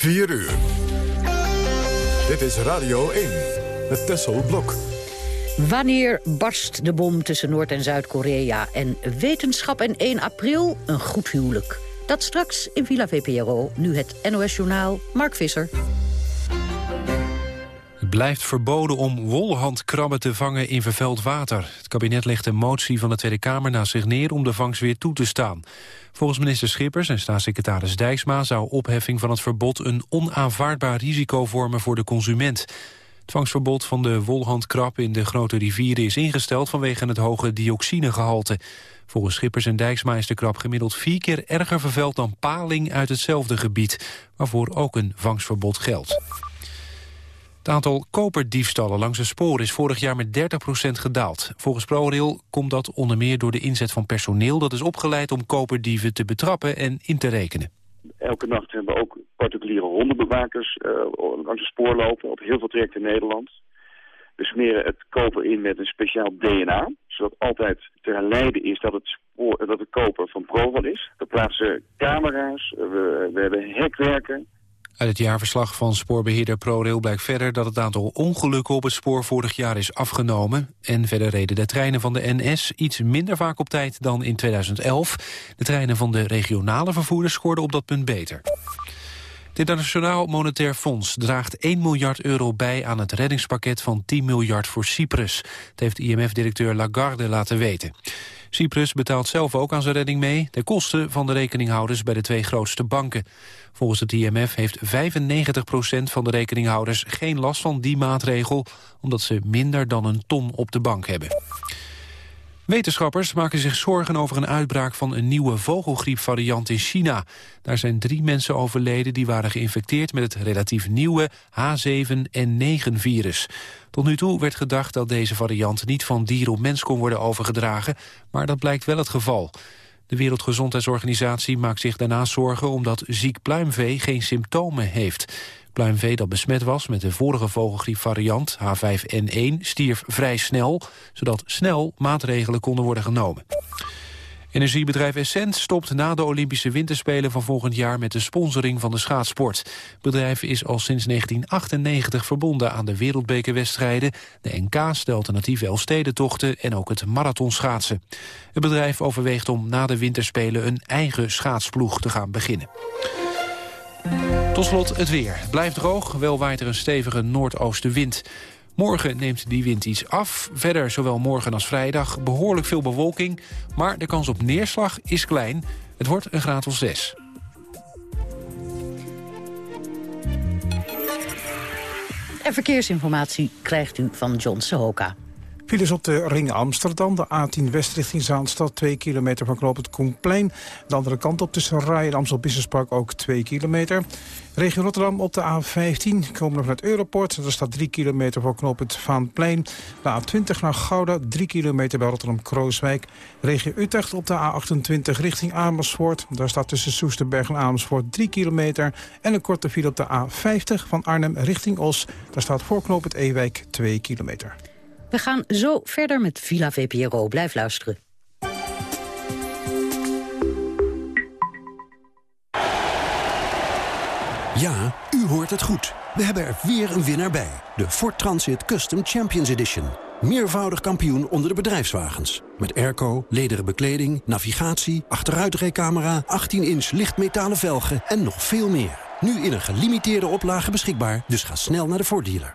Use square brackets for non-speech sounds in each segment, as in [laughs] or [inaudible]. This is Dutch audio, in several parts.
4 uur. Dit is Radio 1, het Tessel Blok. Wanneer barst de bom tussen Noord- en Zuid-Korea... en wetenschap en 1 april een goed huwelijk? Dat straks in Villa VPRO, nu het NOS-journaal Mark Visser. Blijft verboden om wolhandkrabben te vangen in vervuild water. Het kabinet legt een motie van de Tweede Kamer naast zich neer... om de vangst weer toe te staan. Volgens minister Schippers en staatssecretaris Dijksma... zou opheffing van het verbod een onaanvaardbaar risico vormen voor de consument. Het vangstverbod van de wolhandkrab in de grote rivieren is ingesteld... vanwege het hoge dioxinegehalte. Volgens Schippers en Dijksma is de krab gemiddeld vier keer erger vervuild... dan paling uit hetzelfde gebied, waarvoor ook een vangstverbod geldt. Het aantal koperdiefstallen langs de spoor is vorig jaar met 30% gedaald. Volgens ProRail komt dat onder meer door de inzet van personeel... dat is opgeleid om koperdieven te betrappen en in te rekenen. Elke nacht hebben we ook particuliere hondenbewakers uh, langs het spoor lopen... op heel veel trajecten in Nederland. We smeren het koper in met een speciaal DNA... zodat altijd te herleiden is dat het, spoor, dat het koper van Proval is. We plaatsen camera's, we, we hebben hekwerken... Uit het jaarverslag van spoorbeheerder ProRail blijkt verder dat het aantal ongelukken op het spoor vorig jaar is afgenomen. En verder reden de treinen van de NS iets minder vaak op tijd dan in 2011. De treinen van de regionale vervoerders scoorden op dat punt beter. Het Internationaal Monetair Fonds draagt 1 miljard euro bij aan het reddingspakket van 10 miljard voor Cyprus. Dat heeft IMF-directeur Lagarde laten weten. Cyprus betaalt zelf ook aan zijn redding mee... de kosten van de rekeninghouders bij de twee grootste banken. Volgens het IMF heeft 95% van de rekeninghouders geen last van die maatregel... omdat ze minder dan een ton op de bank hebben. Wetenschappers maken zich zorgen over een uitbraak van een nieuwe vogelgriepvariant in China. Daar zijn drie mensen overleden die waren geïnfecteerd met het relatief nieuwe H7N9-virus. Tot nu toe werd gedacht dat deze variant niet van dier op mens kon worden overgedragen, maar dat blijkt wel het geval. De Wereldgezondheidsorganisatie maakt zich daarnaast zorgen omdat ziek pluimvee geen symptomen heeft. Pluimvee dat besmet was met de vorige vogelgriepvariant H5N1 stierf vrij snel, zodat snel maatregelen konden worden genomen. Energiebedrijf Essent stopt na de Olympische Winterspelen van volgend jaar met de sponsoring van de schaatsport. Het bedrijf is al sinds 1998 verbonden aan de wereldbekerwedstrijden, de NK's, de alternatieve Elfstedentochten en ook het marathonschaatsen. Het bedrijf overweegt om na de Winterspelen een eigen schaatsploeg te gaan beginnen. Tot slot het weer. Het blijft droog, wel waait er een stevige noordoostenwind. Morgen neemt die wind iets af. Verder, zowel morgen als vrijdag, behoorlijk veel bewolking. Maar de kans op neerslag is klein. Het wordt een graad of 6. En verkeersinformatie krijgt u van John Sohoka. Files op de ring Amsterdam, de A10 West richting Zaanstad... 2 kilometer van knoop het Koenplein. De andere kant op tussen Rai en Amstel Business ook 2 kilometer. Regio Rotterdam op de A15 komen naar het Europort. Er staat 3 kilometer voor knoop Vaanplein. De A20 naar Gouda, 3 kilometer bij Rotterdam-Krooswijk. Regio Utrecht op de A28 richting Amersfoort. Daar staat tussen Soesterberg en Amersfoort 3 kilometer. En een korte file op de A50 van Arnhem richting Os. Daar staat voor knoop Ewijk 2 kilometer. We gaan zo verder met Villa VPRO. Blijf luisteren. Ja, u hoort het goed. We hebben er weer een winnaar bij. De Ford Transit Custom Champions Edition. Meervoudig kampioen onder de bedrijfswagens. Met airco, lederen bekleding, navigatie, achteruitrijcamera... 18-inch lichtmetalen velgen en nog veel meer. Nu in een gelimiteerde oplage beschikbaar, dus ga snel naar de Ford dealer.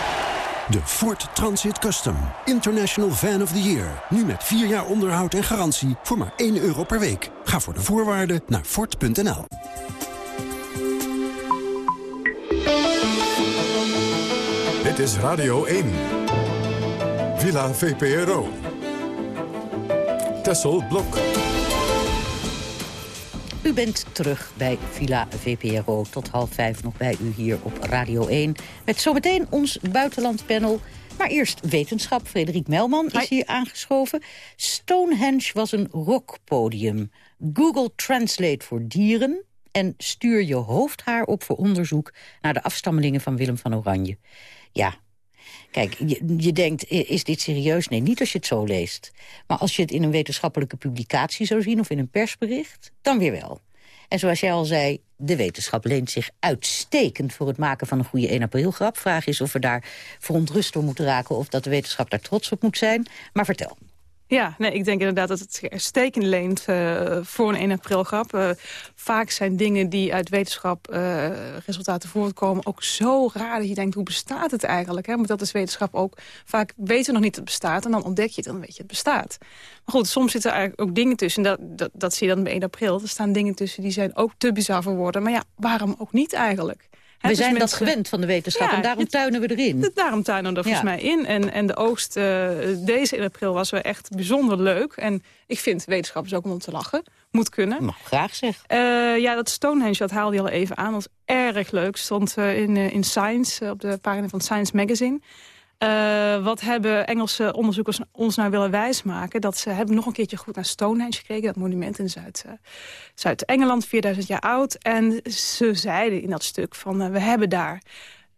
De Ford Transit Custom. International Van of the Year. Nu met 4 jaar onderhoud en garantie voor maar 1 euro per week. Ga voor de voorwaarden naar Ford.nl. Dit is Radio 1. Villa VPRO. Tessel Blok. U bent terug bij Villa VPRO. Tot half vijf nog bij u hier op Radio 1. Met zometeen ons buitenlandpanel. Maar eerst wetenschap. Frederik Melman is hier aangeschoven. Stonehenge was een rockpodium. Google Translate voor dieren. En stuur je hoofdhaar op voor onderzoek... naar de afstammelingen van Willem van Oranje. Ja, Kijk, je, denkt, is dit serieus? Nee, niet als je het zo leest. Maar als je het in een wetenschappelijke publicatie zou zien... of in een persbericht, dan weer wel. En zoals jij al zei, de wetenschap leent zich uitstekend... voor het maken van een goede 1 april grap. Vraag is of we daar verontrust door moeten raken... of dat de wetenschap daar trots op moet zijn. Maar vertel. Ja, nee, ik denk inderdaad dat het uitstekend leent uh, voor een 1 april grap. Uh, vaak zijn dingen die uit wetenschap uh, resultaten voortkomen ook zo raar dat je denkt, hoe bestaat het eigenlijk? Hè? Dat is wetenschap ook. Vaak weten we nog niet dat het bestaat en dan ontdek je het en dan weet je het bestaat. Maar goed, soms zitten er eigenlijk ook dingen tussen. Dat, dat, dat zie je dan bij 1 april. Er staan dingen tussen die zijn ook te bizar voor woorden. Maar ja, waarom ook niet eigenlijk? We dus zijn dat gewend van de wetenschap en daarom tuinen we erin. Daarom tuinen we er volgens mij in. En, en de oogst uh, deze in april was wel echt bijzonder leuk. En ik vind wetenschap is ook om te lachen. Moet kunnen. Mag graag zeg. Uh, ja, dat Stonehenge, dat haalde je al even aan. Dat was erg leuk. Stond uh, in, in Science, op de pagina van Science Magazine. Uh, wat hebben Engelse onderzoekers ons nou willen wijsmaken? Dat ze hebben nog een keertje goed naar Stonehenge gekeken. Dat monument in Zuid-Engeland, Zuid 4000 jaar oud. En ze zeiden in dat stuk van uh, we hebben daar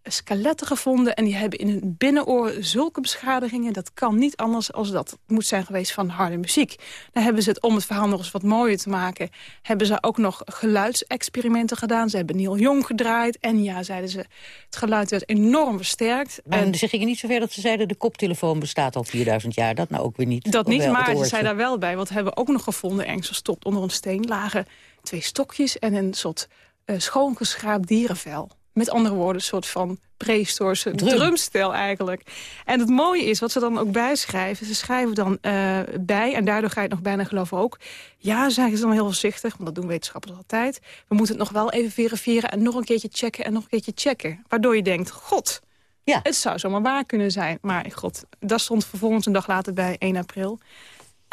skeletten gevonden... en die hebben in hun binnenoor zulke beschadigingen... dat kan niet anders als dat moet zijn geweest van harde muziek. Dan hebben ze het, om het verhaal nog eens wat mooier te maken... hebben ze ook nog geluidsexperimenten gedaan. Ze hebben Neil Jong gedraaid. En ja, zeiden ze, het geluid werd enorm versterkt. Maar en ze gingen niet zover dat ze zeiden... de koptelefoon bestaat al 4000 jaar. Dat nou ook weer niet. Dat niet, maar ze zei daar wel bij. Want we hebben ook nog gevonden, ergens verstopt onder een steen... lagen twee stokjes en een soort uh, schoongeschraapt dierenvel. Met andere woorden, een soort van prehistorische Drum. drumstel eigenlijk. En het mooie is, wat ze dan ook bijschrijven... ze schrijven dan uh, bij, en daardoor ga je het nog bijna geloven ook... ja, zeggen ze dan heel voorzichtig, want dat doen wetenschappers altijd... we moeten het nog wel even verifiëren en nog een keertje checken en nog een keertje checken. Waardoor je denkt, god, ja. het zou zomaar waar kunnen zijn. Maar god, dat stond vervolgens een dag later bij 1 april.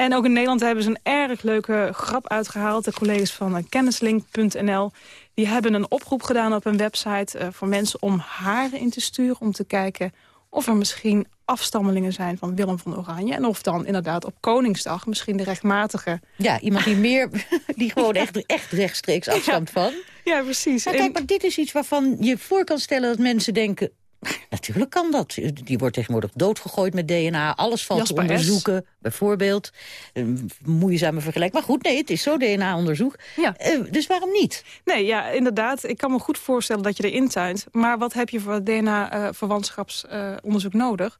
En ook in Nederland hebben ze een erg leuke grap uitgehaald. De collega's van eh, kennislink.nl die hebben een oproep gedaan op een website... Uh, voor mensen om haren in te sturen om te kijken of er misschien afstammelingen zijn van Willem van Oranje. En of dan inderdaad op Koningsdag misschien de rechtmatige... Ja, iemand die meer, [laughs] die gewoon echt, echt rechtstreeks afstamt van. Ja, precies. Maar kijk, maar dit is iets waarvan je voor kan stellen dat mensen denken... [laughs] Natuurlijk kan dat. Die wordt tegenwoordig doodgegooid met DNA. Alles valt te onderzoeken, bijvoorbeeld. Een moeizame vergelijking. Maar goed, nee, het is zo DNA-onderzoek. Ja. Uh, dus waarom niet? Nee, ja, inderdaad. Ik kan me goed voorstellen dat je erin tuint. Maar wat heb je voor DNA-verwantschapsonderzoek uh, nodig?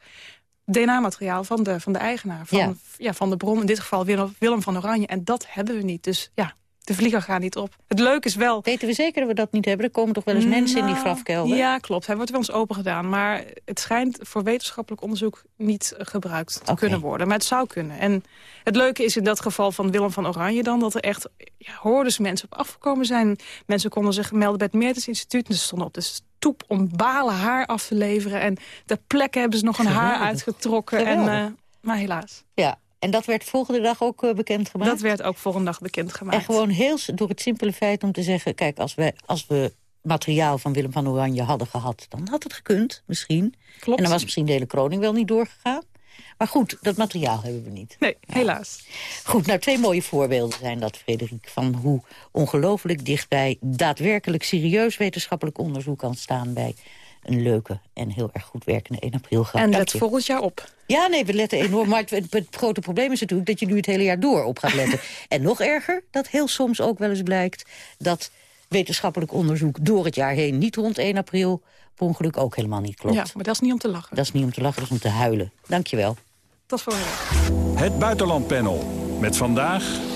DNA-materiaal van de, van de eigenaar, van, ja. ja. van de bron. In dit geval Willem, Willem van Oranje. En dat hebben we niet. Dus ja, de vlieger gaat niet op. Het leuke is wel... Weten we zeker dat we dat niet hebben? Er komen toch wel eens mensen in die nou, grafkelder? Ja, klopt. Hij wordt wel eens open gedaan. Maar het schijnt voor wetenschappelijk onderzoek niet gebruikt te kunnen worden. Maar het zou kunnen. En het leuke is in dat geval van Willem van Oranje dan... dat er echt ja, hordes mensen op afgekomen zijn. Mensen konden zich melden bij het Meertens Instituut. En ze stonden op de stoep om balen haar af te leveren. En ter plekke hebben ze nog een haar uitgetrokken. En, uh, maar helaas. Ja, en dat werd volgende dag ook uh, bekendgemaakt? Dat werd ook volgende dag bekendgemaakt. En gewoon heel door het simpele feit om te zeggen... kijk, als we, als we materiaal van Willem van Oranje hadden gehad... dan had het gekund, misschien. Klopt. En dan was misschien de hele kroning wel niet doorgegaan. Maar goed, dat materiaal hebben we niet. Nee, helaas. Goed, nou twee mooie voorbeelden zijn dat, Frederik... van hoe ongelooflijk dichtbij daadwerkelijk serieus wetenschappelijk onderzoek kan staan... bij een leuke en heel erg goed werkende 1 april grap. En let volgend jaar op. Ja, nee, we letten enorm. Maar het, het, grote probleem is natuurlijk dat je nu het hele jaar door op gaat letten. [laughs] en nog erger, dat heel soms ook wel eens blijkt... dat wetenschappelijk onderzoek door het jaar heen... niet rond 1 april per ongeluk ook helemaal niet klopt. Ja, maar dat is niet om te lachen. Dat is niet om te lachen, dat is om te huilen. Dank je wel. Tot volgende Het Buitenlandpanel. Met vandaag...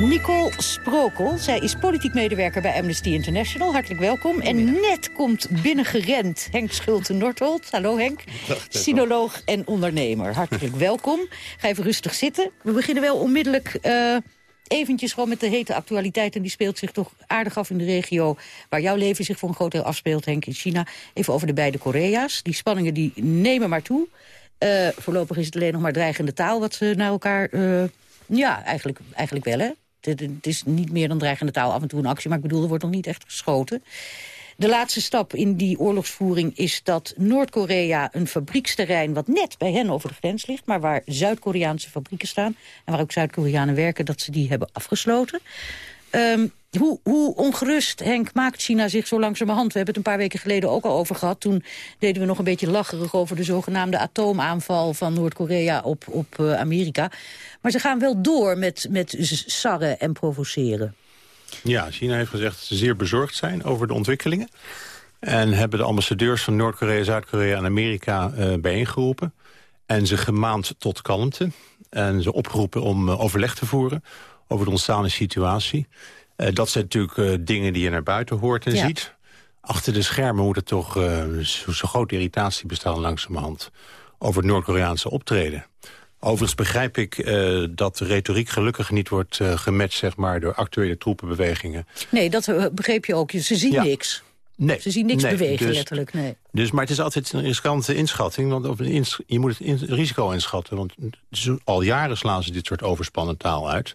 Nicole Sprokel. Zij is politiek medewerker bij Amnesty International. Hartelijk welkom. En net komt binnengerend Henk Schulte-Northolt. Hallo Henk. Sinoloog en ondernemer. Hartelijk welkom. Ga even rustig zitten. We beginnen wel onmiddellijk... Uh, eventjes gewoon met de hete actualiteit. En die speelt zich toch aardig af in de regio... waar jouw leven zich voor een groot deel afspeelt, Henk, in China. Even over de beide Korea's. Die spanningen die nemen maar toe. Uh, voorlopig is het alleen nog maar dreigende taal... wat ze naar elkaar... Uh, ja, eigenlijk, eigenlijk wel, hè? Het, is niet meer dan dreigende taal, af en toe een actie. Maar ik bedoel, er wordt nog niet echt geschoten. De laatste stap in die oorlogsvoering is dat Noord-Korea een fabrieksterrein... wat net bij hen over de grens ligt, maar waar Zuid-Koreaanse fabrieken staan... en waar ook Zuid-Koreanen werken, dat ze die hebben afgesloten. Um, hoe, hoe, ongerust, Henk, maakt China zich zo langzamerhand? We hebben het een paar weken geleden ook al over gehad. Toen deden we nog een beetje lacherig over de zogenaamde atoomaanval van Noord-Korea op, op uh, Amerika. Maar ze gaan wel door met, met sarren en provoceren. Ja, China heeft gezegd dat ze zeer bezorgd zijn over de ontwikkelingen. En hebben de ambassadeurs van Noord-Korea, Zuid-Korea en Amerika uh, bijeengeroepen. En ze gemaand tot kalmte. En ze opgeroepen om uh, overleg te voeren over de ontstaande situatie. Uh, dat zijn natuurlijk uh, dingen die je naar buiten hoort en ja. ziet. Achter de schermen moet er toch uh, zo, zo grote irritatie bestaan langzamerhand... over het Noord-Koreaanse optreden. Overigens begrijp ik uh, dat de retoriek gelukkig niet wordt uh, gematcht zeg maar, door actuele troepenbewegingen. Nee, dat begreep je ook. Ze zien ja. niks. Nee, Ze zien niks nee, bewegen, dus, letterlijk. Nee. Dus, maar het is altijd een riskante inschatting. Want of een je moet het in risico inschatten. Want al jaren slaan ze dit soort overspannen taal uit.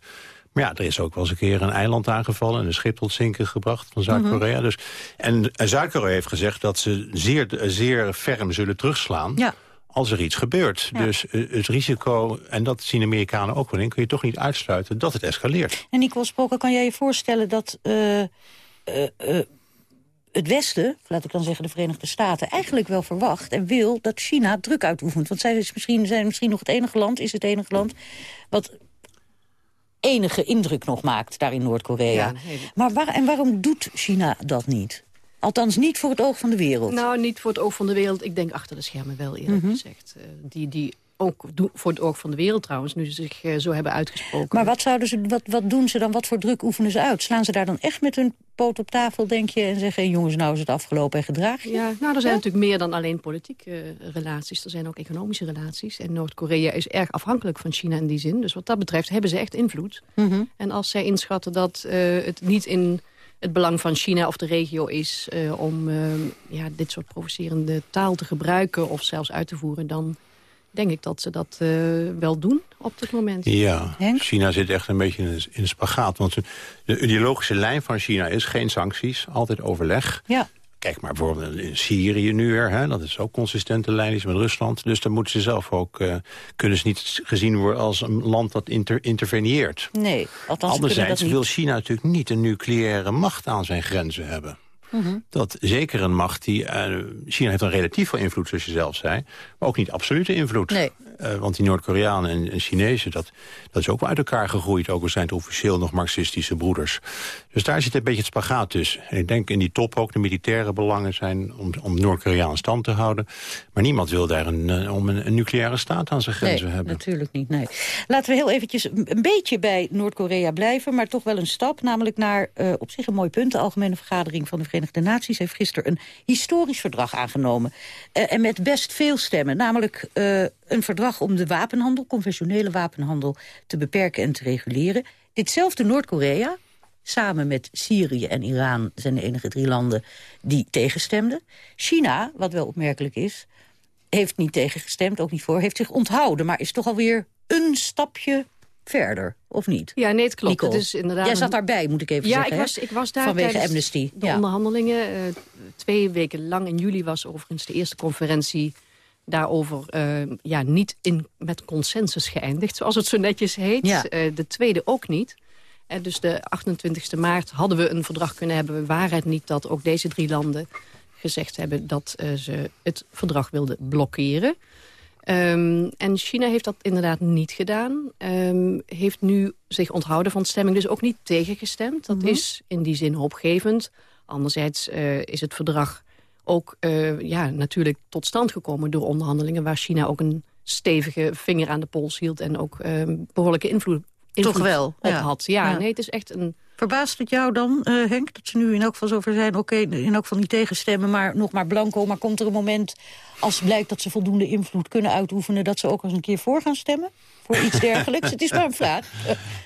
Maar ja, er is ook wel eens een keer een eiland aangevallen... en een schip tot zinken gebracht van Zuid-Korea. Mm -hmm. dus, en Zuid-Korea heeft gezegd dat ze zeer, zeer ferm zullen terugslaan... Ja. als er iets gebeurt. Ja. Dus uh, het risico, en dat zien Amerikanen ook wel in... kun je toch niet uitsluiten dat het escaleert. En Nico Spoker, kan jij je voorstellen dat... Uh, uh, het Westen, laat ik dan zeggen de Verenigde Staten... eigenlijk wel verwacht en wil dat China druk uitoefent. Want zij is misschien, zijn misschien nog het enige land, is het enige land... wat enige indruk nog maakt daar in Noord-Korea. Ja, maar waar, en waarom doet China dat niet? Althans niet voor het oog van de wereld. Nou, niet voor het oog van de wereld. Ik denk achter de schermen wel eerlijk mm -hmm. gezegd. Uh, die, die ook voor het oog van de wereld trouwens, nu ze zich uh, zo hebben uitgesproken. Maar wat, zouden ze, wat, wat doen ze dan? Wat voor druk oefenen ze uit? Slaan ze daar dan echt met hun poot op tafel, denk je... en zeggen, jongens, nou is het afgelopen en gedraag je? Ja, nou, er zijn ja? natuurlijk meer dan alleen politieke uh, relaties. Er zijn ook economische relaties. En Noord-Korea is erg afhankelijk van China in die zin. Dus wat dat betreft hebben ze echt invloed. Mhm. Mm -hmm. En als zij inschatten dat uh, het niet in het belang van China of de regio is... Uh, om ja, dit soort provocerende taal te gebruiken of zelfs uit te voeren... dan denk ik dat ze dat uh, wel doen op dit moment. Ja, Henk? China zit echt een beetje in een spagaat. Want de ideologische lijn van China is geen sancties, altijd overleg. Ja. Kijk maar bijvoorbeeld in Syrië nu weer. Hè, dat is ook consistente lijn is met Rusland. Dus dan moeten ze zelf ook... Uh, kunnen ze niet gezien worden als een land dat inter, interveneert. Nee, althans Anderzijds dat wil China natuurlijk niet een nucleaire macht aan zijn grenzen hebben. Mm -hmm. Dat zeker een macht die... Uh, China heeft een relatief veel invloed, zoals je zelf zei. Maar ook niet absolute invloed. Nee. Uh, want die Noord-Koreanen en, en Chinezen, dat, dat is ook wel uit elkaar gegroeid. Ook al zijn het officieel nog marxistische broeders. Dus daar zit een beetje het spagaat tussen. En ik denk in die top ook de militaire belangen zijn... om, om Noord-Korea in stand te houden. Maar niemand wil daar een, uh, om een, een, nucleaire staat aan zijn grenzen nee, hebben. natuurlijk niet, nee. Laten we heel eventjes een beetje bij Noord-Korea blijven... maar toch wel een stap, namelijk naar uh, op zich een mooi punt... de Algemene Vergadering van de Verenigde Naties heeft gisteren... een historisch verdrag aangenomen. Uh, en met best veel stemmen, namelijk een verdrag om de wapenhandel, conventionele wapenhandel, te beperken en te reguleren. Ditzelfde Noord-Korea, samen met Syrië en Iran, zijn de enige drie landen die tegenstemden. China, wat wel opmerkelijk is, heeft niet tegengestemd, ook niet voor, heeft zich onthouden, maar is toch alweer een stapje verder, of niet? Ja, nee, het klopt. Het is inderdaad Jij zat daarbij, moet ik even ja, zeggen. Ja, ik was, ik was daar vanwege Amnesty. de ja. onderhandelingen. Uh, twee weken lang in juli was overigens de eerste conferentie daarover uh, ja, niet in, met consensus geëindigd, zoals het zo netjes heet. Ja. Uh, de tweede ook niet. En dus de 28e maart hadden we een verdrag kunnen hebben. Waar het niet dat ook deze drie landen gezegd hebben... dat ze het verdrag wilden blokkeren. Um, en China heeft dat inderdaad niet gedaan. Um, heeft nu zich onthouden van stemming, dus ook niet tegengestemd. Dat mm -hmm. is in die zin hoopgevend. Anderzijds is het verdrag ook uh, ja, natuurlijk tot stand gekomen door onderhandelingen... waar China ook een stevige vinger aan de pols hield... en ook uh, behoorlijke invloed, invloed Toch wel, op ja. had. Ja, ja, nee, het is echt een... Verbaast het jou dan, uh, Henk, dat ze nu in elk geval zover zijn... oké, okay, in elk geval niet tegenstemmen, maar nog maar blanco... maar komt er een moment, als blijkt dat ze voldoende invloed kunnen uitoefenen... dat ze ook eens een keer voor gaan stemmen? Voor iets dergelijks? [laughs] het is maar een vraag.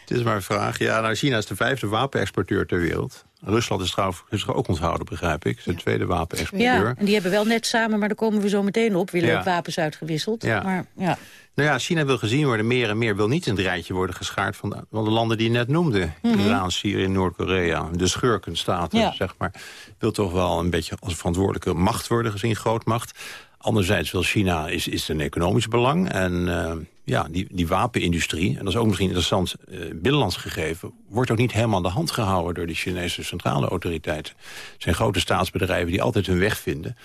Het is maar een vraag. Ja, nou, China is de vijfde wapenexporteur ter wereld. Rusland is trouwens ook onthouden, begrijp ik. Zijn tweede wapenexporteur. Ja, en die hebben wel net samen, maar daar komen we zo meteen op... willen ja. wapens uitgewisseld. Ja. Maar, ja. Nou ja, China wil gezien worden, meer en meer wil niet in het rijtje worden geschaard... van de, van de landen die je net noemde. Mm Iran, Syrië, Noord-Korea, de schurkenstaten, zeg maar. Wil toch wel een beetje als verantwoordelijke macht worden gezien, grootmacht. Anderzijds wil China, is, is een economisch belang. En uh, ja, die, die wapenindustrie, en dat is ook misschien interessant uh, binnenlands gegeven... wordt ook niet helemaal aan de hand gehouden door de Chinese centrale autoriteiten. Het zijn grote staatsbedrijven die altijd hun weg vinden.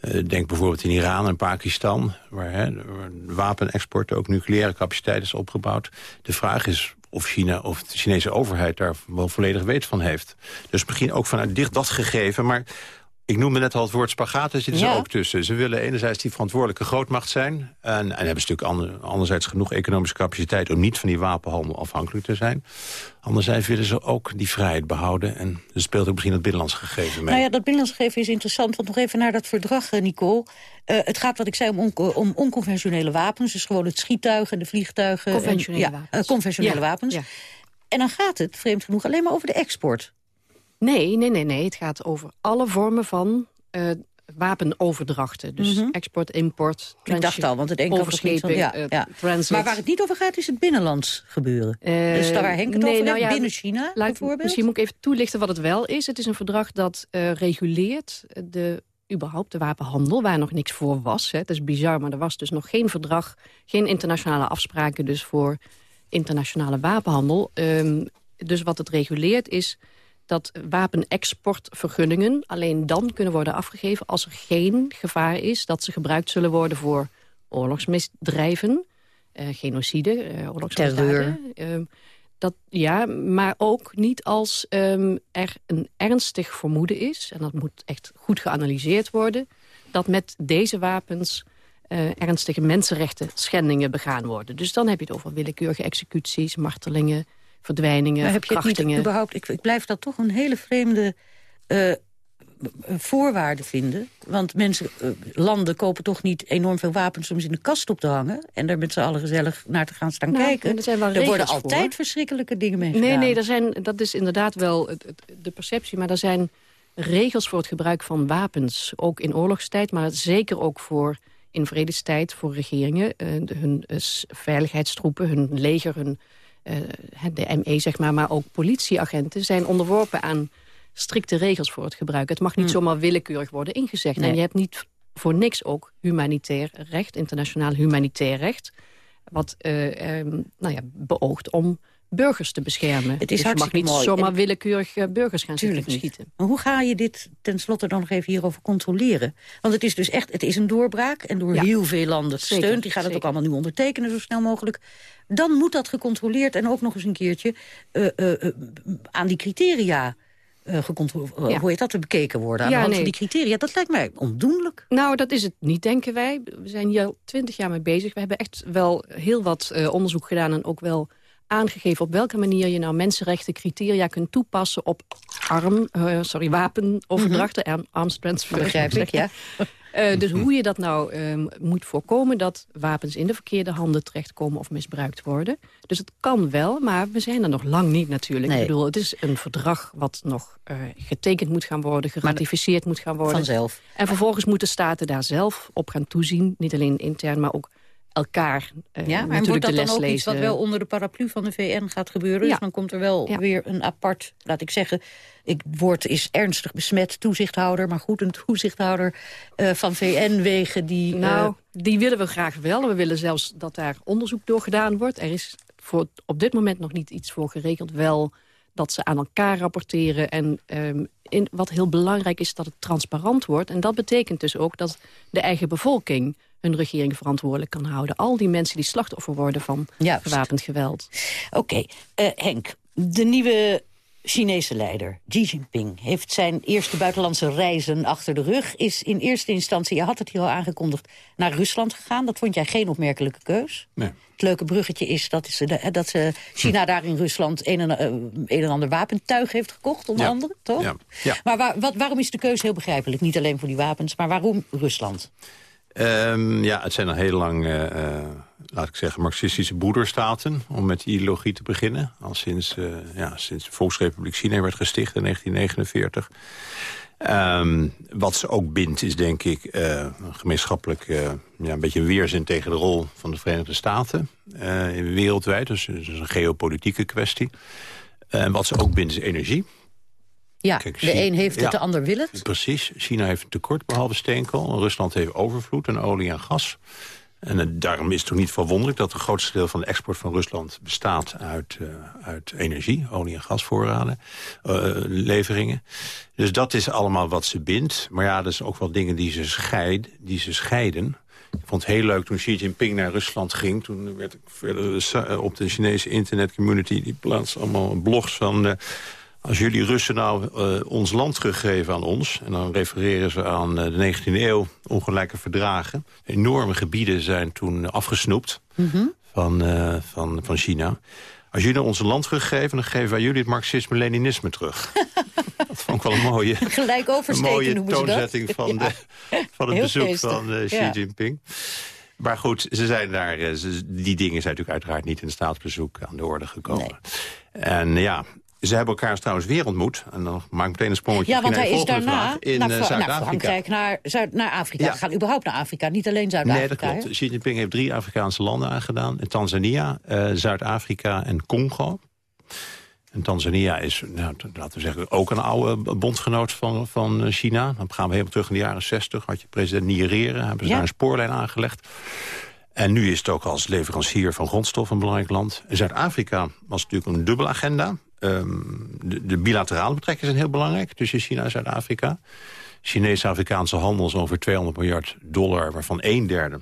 Uh, denk bijvoorbeeld in Iran en Pakistan, waar hè, wapenexport, ook nucleaire capaciteit is opgebouwd. De vraag is of China of de Chinese overheid daar wel volledig weet van heeft. Dus misschien ook vanuit dicht dat gegeven, maar ik noemde net al het woord spagaat, daar zitten ze ook tussen. Ze willen enerzijds die verantwoordelijke grootmacht zijn... en, en hebben natuurlijk ander, anderzijds genoeg economische capaciteit... om niet van die wapenhandel afhankelijk te zijn. Anderzijds willen ze ook die vrijheid behouden... en er speelt ook misschien het binnenlands gegeven mee. Nou ja, dat binnenlands gegeven is interessant. Want nog even naar dat verdrag, eh, Nicole. Uh, het gaat, wat ik zei, om, on om, onconventionele wapens. Dus gewoon het schiettuigen, de vliegtuigen. Conventionele en, ja, wapens. Uh, conventionele ja, wapens. Ja. En dan gaat het, vreemd genoeg, alleen maar over de export. Nee, nee, nee, nee. Het gaat over alle vormen van uh, wapenoverdrachten. Dus mm -hmm. export, import, Ik dacht al, want het enkel ja, uh, ja. Maar waar het niet over gaat, is het binnenlands gebeuren. Uh, dus daar waar Henk het nee, over nou ja, binnen China laat, bijvoorbeeld? Misschien moet ik even toelichten wat het wel is. Het is een verdrag dat uh, reguleert de überhaupt de wapenhandel, waar nog niks voor was. Hè. Het is bizar, maar er was dus nog geen verdrag... geen internationale afspraken dus voor internationale wapenhandel. Um, dus wat het reguleert is dat wapenexportvergunningen alleen dan kunnen worden afgegeven... als er geen gevaar is dat ze gebruikt zullen worden voor oorlogsmisdrijven... Uh, genocide, uh, oorlogsmisdaden. Uh, dat, ja, maar ook niet als um, er een ernstig vermoeden is... en dat moet echt goed geanalyseerd worden... dat met deze wapens uh, ernstige mensenrechten schendingen begaan worden. Dus dan heb je het over willekeurige executies, martelingen verdwijningen, maar heb je het niet überhaupt, ik, ik blijf dat toch een hele vreemde uh, voorwaarde vinden. Want mensen, uh, landen kopen toch niet enorm veel wapens om ze in de kast op te hangen... en daar met z'n allen gezellig naar te gaan staan nou, kijken. Er, zijn er worden altijd voor. verschrikkelijke dingen mee Nee, nee, er zijn, dat is inderdaad wel het, het, de perceptie, maar er zijn regels voor het gebruik van wapens. Ook in oorlogstijd, maar zeker ook voor in vredestijd voor regeringen. Uh, de, hun uh, veiligheidstroepen, hun leger, hun de ME zeg maar, maar ook politieagenten... zijn onderworpen aan strikte regels voor het gebruik. Het mag niet hmm. zomaar willekeurig worden ingezegd. Nee. En je hebt niet voor niks ook humanitair recht, internationaal humanitair recht... wat uh, um, nou ja, beoogt om burgers te beschermen. Het is dus mag niet mooi. zomaar willekeurig uh, burgers gaan zitten beschieten. Maar hoe ga je dit tenslotte dan nog even hierover controleren? Want het is dus echt, het is een doorbraak en door ja. heel veel landen gesteund. Zeker, die gaan het zeker. ook allemaal nu ondertekenen zo snel mogelijk. Dan moet dat gecontroleerd en ook nog eens een keertje uh, uh, aan die criteria uh, ja. hoe heet dat, te bekeken worden aan ja, de hand nee. van die criteria. Dat lijkt mij ondoenlijk. Nou, dat is het niet, denken wij. We zijn hier al twintig jaar mee bezig. We hebben echt wel heel wat uh, onderzoek gedaan en ook wel aangegeven op welke manier je nou mensenrechten criteria kunt toepassen op arm, uh, sorry, wapenoverdrachten en mm -hmm. arms transfer. Begrijp ik, ja. Uh, [laughs] dus hoe je dat nou uh, moet voorkomen dat wapens in de verkeerde handen terechtkomen of misbruikt worden. Dus het kan wel, maar we zijn er nog lang niet natuurlijk. Nee. Ik bedoel, het is een verdrag wat nog uh, getekend moet gaan worden, geratificeerd moet gaan worden. Vanzelf. En vervolgens moeten staten daar zelf op gaan toezien, niet alleen intern, maar ook elkaar uh, ja, maar wordt dat dan ook lezen. iets wat wel onder de paraplu van de VN gaat gebeuren? Ja. Dus dan komt er wel ja. weer een apart, laat ik zeggen... ik woord is ernstig besmet, toezichthouder... maar goed, een toezichthouder uh, van VN-wegen die... Nou, uh, die willen we graag wel. We willen zelfs dat daar onderzoek door gedaan wordt. Er is voor op dit moment nog niet iets voor geregeld. Wel dat ze aan elkaar rapporteren. En um, in, wat heel belangrijk is, dat het transparant wordt. En dat betekent dus ook dat de eigen bevolking hun regering verantwoordelijk kan houden. Al die mensen die slachtoffer worden van Juist. gewapend geweld. Oké, okay. uh, Henk, de nieuwe Chinese leider, Xi Jinping, heeft zijn eerste buitenlandse reizen achter de rug. Is in eerste instantie, je had het hier al aangekondigd, naar Rusland gegaan. Dat vond jij geen opmerkelijke keus? Nee. Het leuke bruggetje is dat, is, dat ze China hm. daar in Rusland een en, uh, een en ander wapentuig heeft gekocht, onder ja. andere, toch? Ja. ja. Maar waar, wat, waarom is de keuze heel begrijpelijk? Niet alleen voor die wapens, maar waarom Rusland? Um, ja, het zijn al heel lang uh, laat ik zeggen, marxistische broederstaten... om met die ideologie te beginnen. Al sinds, uh, ja, sinds de Volksrepubliek China werd gesticht in 1949. Um, wat ze ook bindt is denk ik uh, een gemeenschappelijk uh, ja, een beetje weerzin tegen de rol van de Verenigde Staten uh, wereldwijd. Dus is een geopolitieke kwestie. En wat ze ook bindt is energie. Ja, Kijk, de een heeft het, ja, de ander wil het. Precies. China heeft een tekort behalve steenkool. Rusland heeft overvloed aan olie en gas. En daarom is het toch niet verwonderlijk dat het grootste deel van de export van Rusland bestaat uit, uh, uit energie, olie- en gasvoorraden, uh, leveringen. Dus dat is allemaal wat ze bindt. Maar ja, dat is ook wel dingen die ze, scheid, die ze scheiden. Ik vond het heel leuk toen Xi Jinping naar Rusland ging. Toen werd ik verder op de Chinese internetcommunity... die plaats allemaal blogs van als jullie Russen nou uh, ons land teruggeven aan ons... en dan refereren ze aan uh, de 19e eeuw ongelijke verdragen... enorme gebieden zijn toen afgesnoept mm -hmm. van, uh, van, van China. Als jullie ons land teruggeven, dan geven wij jullie het marxisme-leninisme terug. [laughs] dat vond ik wel een mooie, Gelijk een mooie toonzetting van, ja. de, van het Heel bezoek geestig. van Xi ja. Jinping. Maar goed, ze zijn daar, ze, die dingen zijn natuurlijk uiteraard niet in het staatsbezoek aan de orde gekomen. Nee. En ja, ze hebben elkaar trouwens weer ontmoet. En dan maak ik meteen een sprongetje. Ja, want hij is daarna in naar, uh, naar Frankrijk, naar, Zuid, naar Afrika. Ja. Gaan überhaupt naar Afrika, niet alleen Zuid-Afrika. Nee, dat klopt. Xi Jinping heeft drie Afrikaanse landen aangedaan. Tanzania, uh, Zuid-Afrika en Congo. En Tanzania is, nou, laten we zeggen, ook een oude bondgenoot van, van China. Dan gaan we helemaal terug in de jaren 60. Had je president Nyerere, hebben ze ja. daar een spoorlijn aangelegd. En nu is het ook als leverancier van grondstof een belangrijk land. Zuid-Afrika was natuurlijk een dubbele agenda. Um, de, de, bilaterale betrekkingen zijn heel belangrijk tussen China en Zuid-Afrika. Chinese-Afrikaanse handel is over 200 miljard dollar, waarvan een derde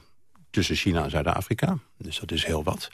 tussen China en Zuid-Afrika. Dus dat is heel wat.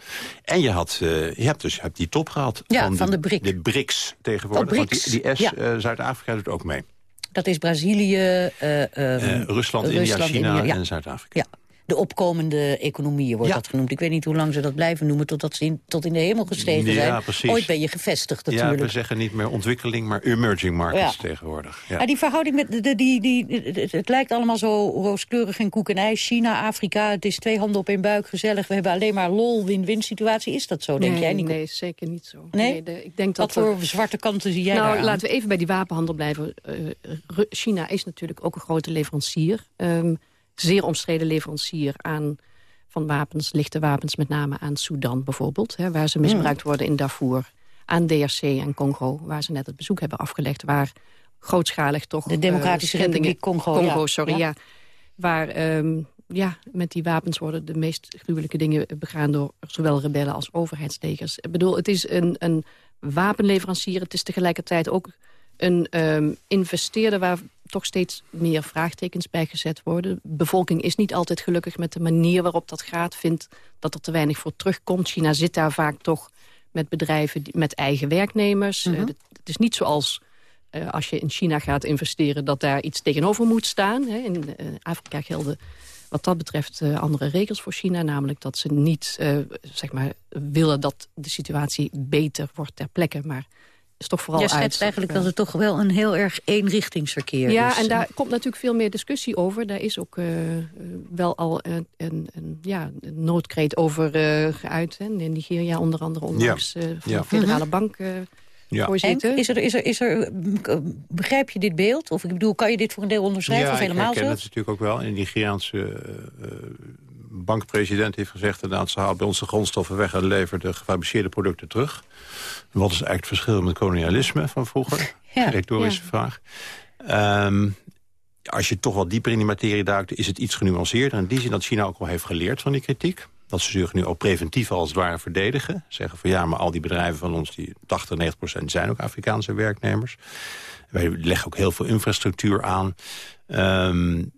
En je, had, uh, je hebt dus je hebt die top gehad ja, van, van de, de, BRIC. de BRICS tegenwoordig. Oh, BRICS. Want die, die S, ja. uh, Zuid-Afrika doet ook mee. Dat is Brazilië, uh, um, Rusland, Rusland, India, China India, ja. en Zuid-Afrika. Ja de opkomende economieën wordt ja. dat genoemd. Ik weet niet hoe lang ze dat blijven noemen totdat ze in, tot in de hemel gestegen ja, zijn. Precies. Ooit ben je gevestigd natuurlijk. Ja, we zeggen niet meer ontwikkeling, maar emerging markets ja. tegenwoordig. Ja. Maar die verhouding met de, die, die, het lijkt allemaal zo rooskleurig en koek en ijs. China, Afrika, het is twee handen op één buik, gezellig. We hebben alleen maar lol, win-win situatie. Is dat zo, denk nee, jij, Nico? Nee, zeker niet zo. Nee? nee de, ik denk Wat dat voor zwarte kanten zie jij nou, laten we even bij die wapenhandel blijven. Uh, China is natuurlijk ook een grote leverancier. Um, zeer omstreden leverancier aan van wapens, lichte wapens, met name aan Sudan bijvoorbeeld... Hè, waar ze misbruikt worden in Darfur, aan DRC en Congo... waar ze net het bezoek hebben afgelegd, waar grootschalig toch... De Democratische uh, Republiek Congo, Congo ja. sorry, ja. ja waar um, ja, met die wapens worden de meest gruwelijke dingen begaan... door zowel rebellen als overheidslegers. Ik bedoel, het is een, een wapenleverancier, het is tegelijkertijd ook een um, investeerder... waar toch steeds meer vraagtekens bij gezet worden. De bevolking is niet altijd gelukkig met de manier waarop dat gaat. Vindt dat er te weinig voor terugkomt. China zit daar vaak toch met bedrijven die, met eigen werknemers. Mm -hmm. uh, het is niet zoals uh, als je in China gaat investeren... dat daar iets tegenover moet staan. Hè. In uh, Afrika gelden wat dat betreft andere regels voor China. Namelijk dat ze niet zeg maar, willen dat de situatie beter wordt ter plekke. Maar is toch vooral Je schetst eigenlijk dat het toch wel een heel erg eenrichtingsverkeer ja, is. Ja, en daar komt natuurlijk veel meer discussie over. Daar is ook uh, wel al een, een, een, ja, een noodkreet over uh, geuit. Hè. In Nigeria onder andere onlangs ja. uh, van ja. de federale -hmm. bank... Ja. En is er, is er, is er, begrijp je dit beeld? Of ik bedoel, kan je dit voor een deel onderschrijven ja, of helemaal ik zo? Ja, het natuurlijk ook wel. In de Nigeriaanse uh, bankpresident heeft gezegd... inderdaad, ze haalt bij ons de grondstoffen weg... en levert de gefabriceerde producten terug. En wat is eigenlijk het verschil met kolonialisme van vroeger? [laughs] Ja, Retorische ja. vraag. Um, als je toch wat dieper in die materie duikt... is het iets genuanceerder. In die zin dat China ook wel heeft geleerd van die kritiek. Dat ze zich nu ook preventief als het ware verdedigen. Zeggen van ja, maar al die bedrijven van ons... die 80, 90 procent zijn ook Afrikaanse werknemers. Wij leggen ook heel veel infrastructuur aan. Um,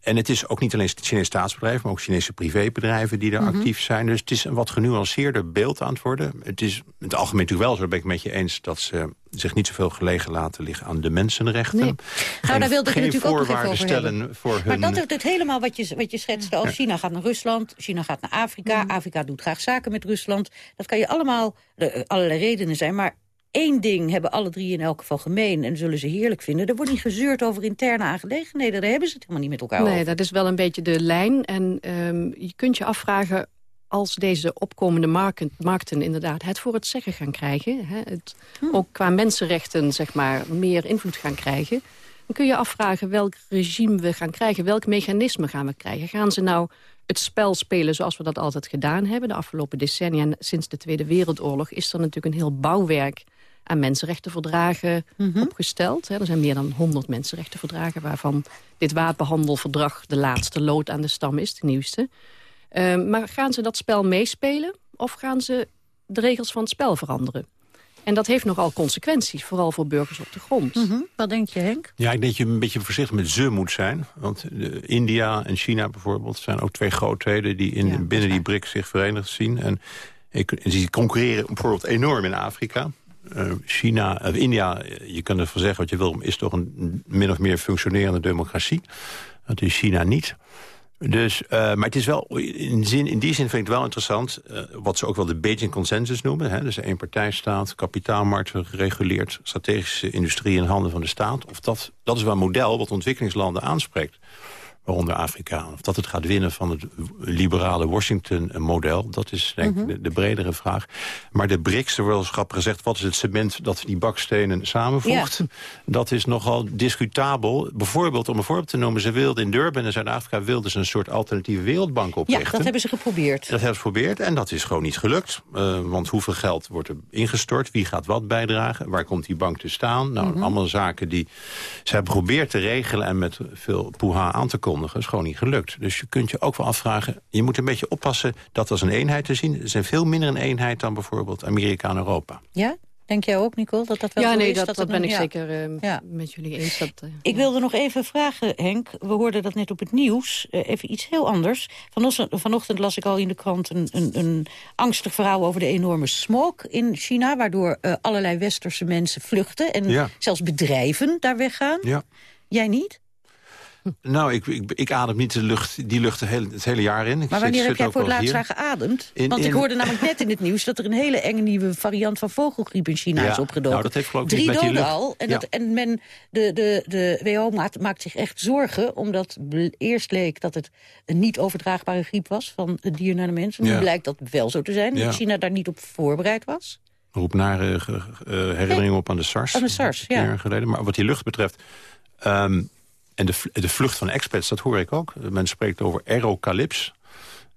en het is ook niet alleen Chinese staatsbedrijven... maar ook Chinese privébedrijven die daar Mhm. mm -hmm. actief zijn. Dus het is een wat genuanceerder beeld aan het worden. Het is in het algemeen natuurlijk wel zo, ben ik met je eens... dat ze zich niet zoveel gelegen laten liggen aan de mensenrechten. Nee. Nou, daar wilde ik natuurlijk ook nog even voorwaarden over stellen hebben. voor hun... Maar dat is het helemaal wat je, wat je schetste. Als Ja. China gaat naar Rusland, China gaat naar Afrika... Mhm. Afrika doet graag zaken met Rusland. Dat kan je allemaal, uh, allerlei redenen zijn... maar één ding hebben alle drie in elk geval gemeen... en zullen ze heerlijk vinden. Er wordt niet gezeurd over interne aangelegenheden. Daar hebben ze het helemaal niet met elkaar Nee, over. dat is wel een beetje de lijn. En um, je kunt je afvragen als deze opkomende marken, markten inderdaad het voor het zeggen gaan krijgen... Hè, het, Hmm. ook qua mensenrechten zeg maar, meer invloed gaan krijgen... dan kun je afvragen welk regime we gaan krijgen, welk mechanisme gaan we krijgen. Gaan ze nou het spel spelen zoals we dat altijd gedaan hebben... de afgelopen decennia en sinds de Tweede Wereldoorlog... is er natuurlijk een heel bouwwerk aan mensenrechtenverdragen Mhm. opgesteld. Hè. Er zijn meer dan 100 mensenrechtenverdragen... waarvan dit wapenhandelverdrag de laatste lood aan de stam is, de nieuwste. Ehm, maar gaan ze dat spel meespelen of gaan ze de regels van het spel veranderen? En dat heeft nogal consequenties, vooral voor burgers op de grond. Mhm. Wat denk je, Henk? Ja, ik denk dat je een beetje voorzichtig met ze moet zijn. Want eh, India en China bijvoorbeeld zijn ook twee grootheden... die in, binnen die BRICS zich verenigd zien. En, die concurreren bijvoorbeeld enorm in Afrika. Eh, China, of India, eh, je kan ervan zeggen wat je wil... is toch een min of meer functionerende democratie. Dat is China niet. Dus, eh, maar het is wel, in, zin, in die zin vind ik het wel interessant... eh, wat ze ook wel de Beijing Consensus noemen. Hè, dus een partijstaat, kapitaalmarkten gereguleerd... strategische industrie in handen van de staat. Of dat, dat is wel een model wat ontwikkelingslanden aanspreekt. Waaronder Afrika. Of dat het gaat winnen van het liberale Washington-model. Dat is denk ik Mhm. de, de bredere vraag. Maar de BRICS, er wordt gezegd... wat is het cement dat die bakstenen samenvoegt? Dat is nogal discutabel. Bijvoorbeeld, om een voorbeeld te noemen... ze wilden in Durban in Zuid-Afrika... wilden ze een soort alternatieve wereldbank Ja, oprichten. dat hebben ze geprobeerd. Dat hebben ze geprobeerd en dat is gewoon niet gelukt. Eh, want hoeveel geld wordt er ingestort? Wie gaat wat bijdragen? Waar komt die bank te staan? Nou, Mhm. allemaal zaken die ze hebben geprobeerd te regelen... en met veel poeha aan te kondigen. is gewoon niet gelukt. Dus je kunt je ook wel afvragen... je moet een beetje oppassen dat als een eenheid te zien. Ze zijn veel minder een eenheid dan bijvoorbeeld Amerika en Europa. Ja? Denk jij ook, Nicole, dat dat wel Ja, zo nee, is? dat, dat, het ben ik ja. zeker eh, met jullie eens. Dat, eh, Ik wilde nog even vragen, Henk. We hoorden dat net op het nieuws. Eh, even iets heel anders. Vanochtend, vanochtend las ik al in de krant een, een, een angstig verhaal over de enorme smog in China... waardoor eh, allerlei westerse mensen vluchten en Ja. zelfs bedrijven daar weggaan. Ja. Jij niet? [laughs] Nou, ik, ik, ik adem niet de lucht, die lucht hele- het hele jaar in. Ik Maar zit- wanneer heb jij voor het laatst daar geademd? In- Want ik hoorde namelijk net in het nieuws... dat er een hele enge nieuwe variant van vogelgriep in China Ja, is opgedoken. nou, dat heeft geloof ik Drie doden lucht- al. En, Ja. dat, en men, de, de, de WHO maakt, maakt zich echt zorgen... omdat eerst leek dat het een niet overdraagbare griep was... van het dier naar de mens. En nu Ja. blijkt dat wel zo te zijn. Dat China daar niet op voorbereid was. roept naar eh, ge- eh, herinneringen op aan de SARS. Aan de SARS, ja. geleden. Maar wat die lucht betreft... ehm, en de, de vlucht van expats, dat hoor ik ook. Men spreekt over aerocalyps.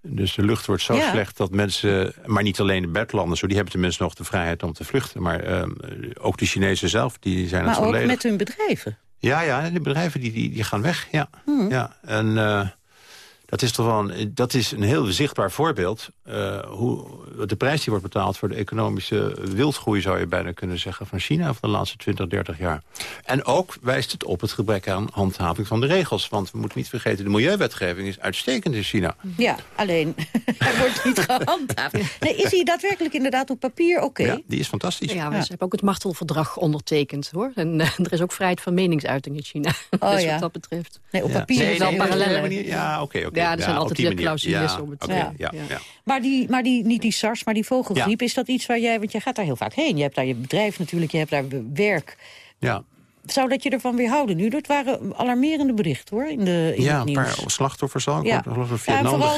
Dus de lucht wordt zo Ja. slecht dat mensen... maar niet alleen de buitenlanders, hoor, die hebben tenminste nog de vrijheid om te vluchten. Maar ehm, ook de Chinezen zelf, die zijn het Maar ook volledig. met hun bedrijven. Ja, ja, de bedrijven die, die, die gaan weg. Ja. Hmm. ja. En eh, dat is toch wel een, dat is een heel zichtbaar voorbeeld. eh, hoe de prijs die wordt betaald voor de economische wildgroei... zou je bijna kunnen zeggen, van China van de laatste 20, 30 jaar. En ook wijst het op het gebrek aan handhaving van de regels. Want we moeten niet vergeten, de milieuwetgeving is uitstekend in China. Ja, alleen, hij [laughs] wordt niet gehandhaafd. Nee, is hij daadwerkelijk inderdaad op papier oké? Ja, die is fantastisch. Ja, maar ze hebben ook het martelverdrag ondertekend, hoor. En [laughs] er is ook vrijheid van meningsuiting in China. [laughs] dus ja. wat dat betreft. Nee, op Ja. papier Nee, is wel nee, manier- Ja, oké, oké. Ja, er zijn altijd die weer clausules Ja, om het- oké, Ja. ja, ja. Maar, die, maar die, niet die SARS, maar die vogelgriep, is dat iets waar jij... want jij gaat daar heel vaak heen. Je hebt daar je bedrijf natuurlijk, je hebt daar werk. ja. Zou dat je ervan weerhouden nu? Dat waren alarmerende berichten, hoor, in, de, in ja, het een paar slachtoffers al. Ja. De vooral dat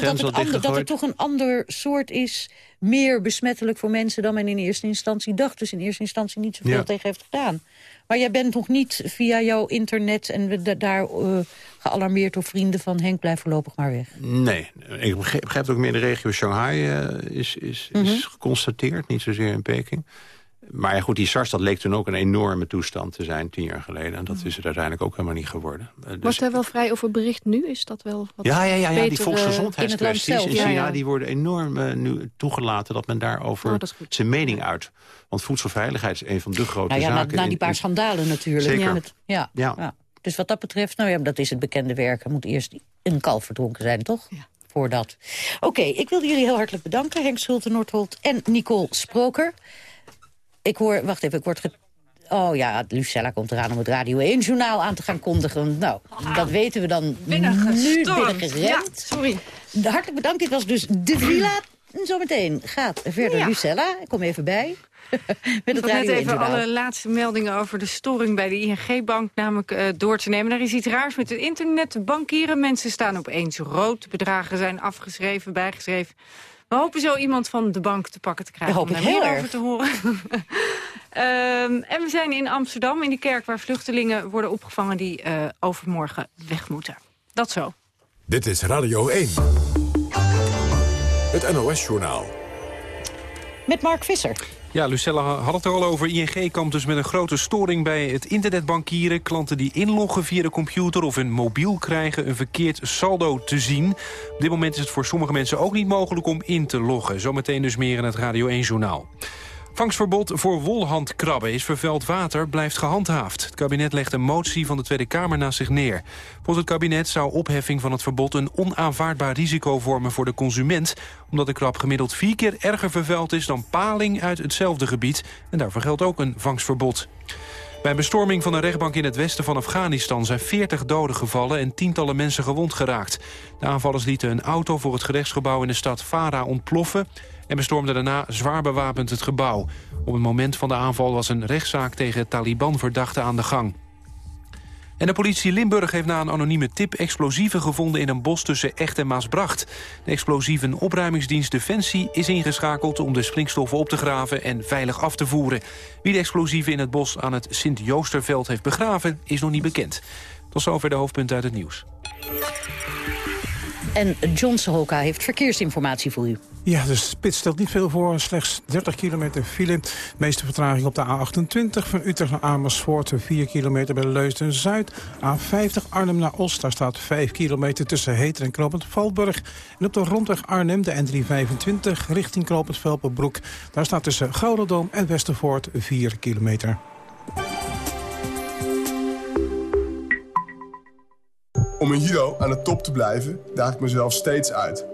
het, ander, dat het dichtgegooid. toch een ander soort is... meer besmettelijk voor mensen dan men in eerste instantie dacht. Dus in eerste instantie niet zoveel Ja. tegen heeft gedaan. Maar jij bent nog niet via jouw internet en daar eh, gealarmeerd door vrienden van... Henk, blijf voorlopig maar weg. Nee, ik begrijp, ook meer de regio Shanghai eh, is, is, Mhm. is geconstateerd. Niet zozeer in Peking. Maar ja, goed, die SARS dat leek toen ook een enorme toestand te zijn tien jaar geleden. En dat is het uiteindelijk ook helemaal niet geworden. Eh, dus- Wordt daar wel vrij over bericht nu? Is dat wel wat ja, ja, ja, ja, die volksgezondheidskwesties in? China... Ja, ja. die worden enorm eh, nu toegelaten dat men daarover Oh, dat zijn mening uit. Want voedselveiligheid is een van de grote Nou ja, na, zaken. na die paar in- schandalen natuurlijk. Zeker. Met- ja, Ja. ja. Dus wat dat betreft, nou ja, dat is het bekende werk. Er moet eerst een kalf verdronken zijn, toch? Voordat. Oké, ik wil jullie heel hartelijk bedanken. Henk Schulte-Noordholt en Nicole Sproker. Ik hoor, wacht even, ik word... Ge Oh ja, Lucella komt eraan om het Radio 1-journaal aan te gaan kondigen. Nou, dat weten we dan nu binnengerend. Ja, sorry. Hartelijk bedankt, dit was dus De Villa. Zometeen gaat verder Ja. Lucella. Ik kom even bij. [laughs] Met Ik het net even 1-journaal. alle laatste meldingen over de storing bij de ING-bank namelijk eh, door te nemen. Er is iets raars met het internet. De bankieren, mensen staan opeens rood. Bedragen zijn afgeschreven, bijgeschreven. We hopen zo iemand van de bank te pakken te krijgen. hoop om ik daar meer over te horen. [laughs] Ehm, en we zijn in Amsterdam, in de kerk waar vluchtelingen worden opgevangen... die eh, overmorgen weg moeten. Dat zo. Dit is Radio 1. Het NOS-journaal. Met Mark Visser. Ja, Lucella had het er al over. ING kampt dus met een grote storing bij het internetbankieren. Klanten die inloggen via de computer of hun mobiel krijgen een verkeerd saldo te zien. Op dit moment is het voor sommige mensen ook niet mogelijk om in te loggen. Zometeen dus meer in het Radio 1-journaal. Vangstverbod voor wolhandkrabben is vervuild water blijft gehandhaafd. Het kabinet legt een motie van de Tweede Kamer naast zich neer. Volgens het kabinet zou opheffing van het verbod een onaanvaardbaar risico vormen voor de consument, omdat de krab gemiddeld vier keer erger vervuild is dan paling uit hetzelfde gebied. En daarvoor geldt ook een vangstverbod. Bij een bestorming van een rechtbank in het westen van Afghanistan... zijn 40 doden gevallen en tientallen mensen gewond geraakt. De aanvallers lieten een auto voor het gerechtsgebouw in de stad Farah ontploffen... en bestormden daarna zwaar bewapend het gebouw. Op het moment van de aanval was een rechtszaak tegen Taliban-verdachten aan de gang. En de politie Limburg heeft na een anonieme tip explosieven gevonden in een bos tussen Echt en Maasbracht. De explosieve opruimingsdienst Defensie is ingeschakeld om de springstoffen op te graven en veilig af te voeren. Wie de explosieven in het bos aan het Sint-Joosterveld heeft begraven is nog niet bekend. Tot zover de hoofdpunten uit het nieuws. En John Sahoka heeft verkeersinformatie voor u. Ja, de spits stelt niet veel voor. Slechts 30 kilometer file. Meeste vertraging op de A28 van Utrecht naar Amersfoort. 4 kilometer bij Leusden-Zuid. A50 Arnhem naar Oost. Daar staat 5 kilometer tussen Heter en Knopend Valburg. En op de rondweg Arnhem, de N325, richting Knopend Velpenbroek. Daar staat tussen Goudendoom en Westervoort 4 kilometer. Om een Hero aan de top te blijven, daag ik mezelf steeds uit.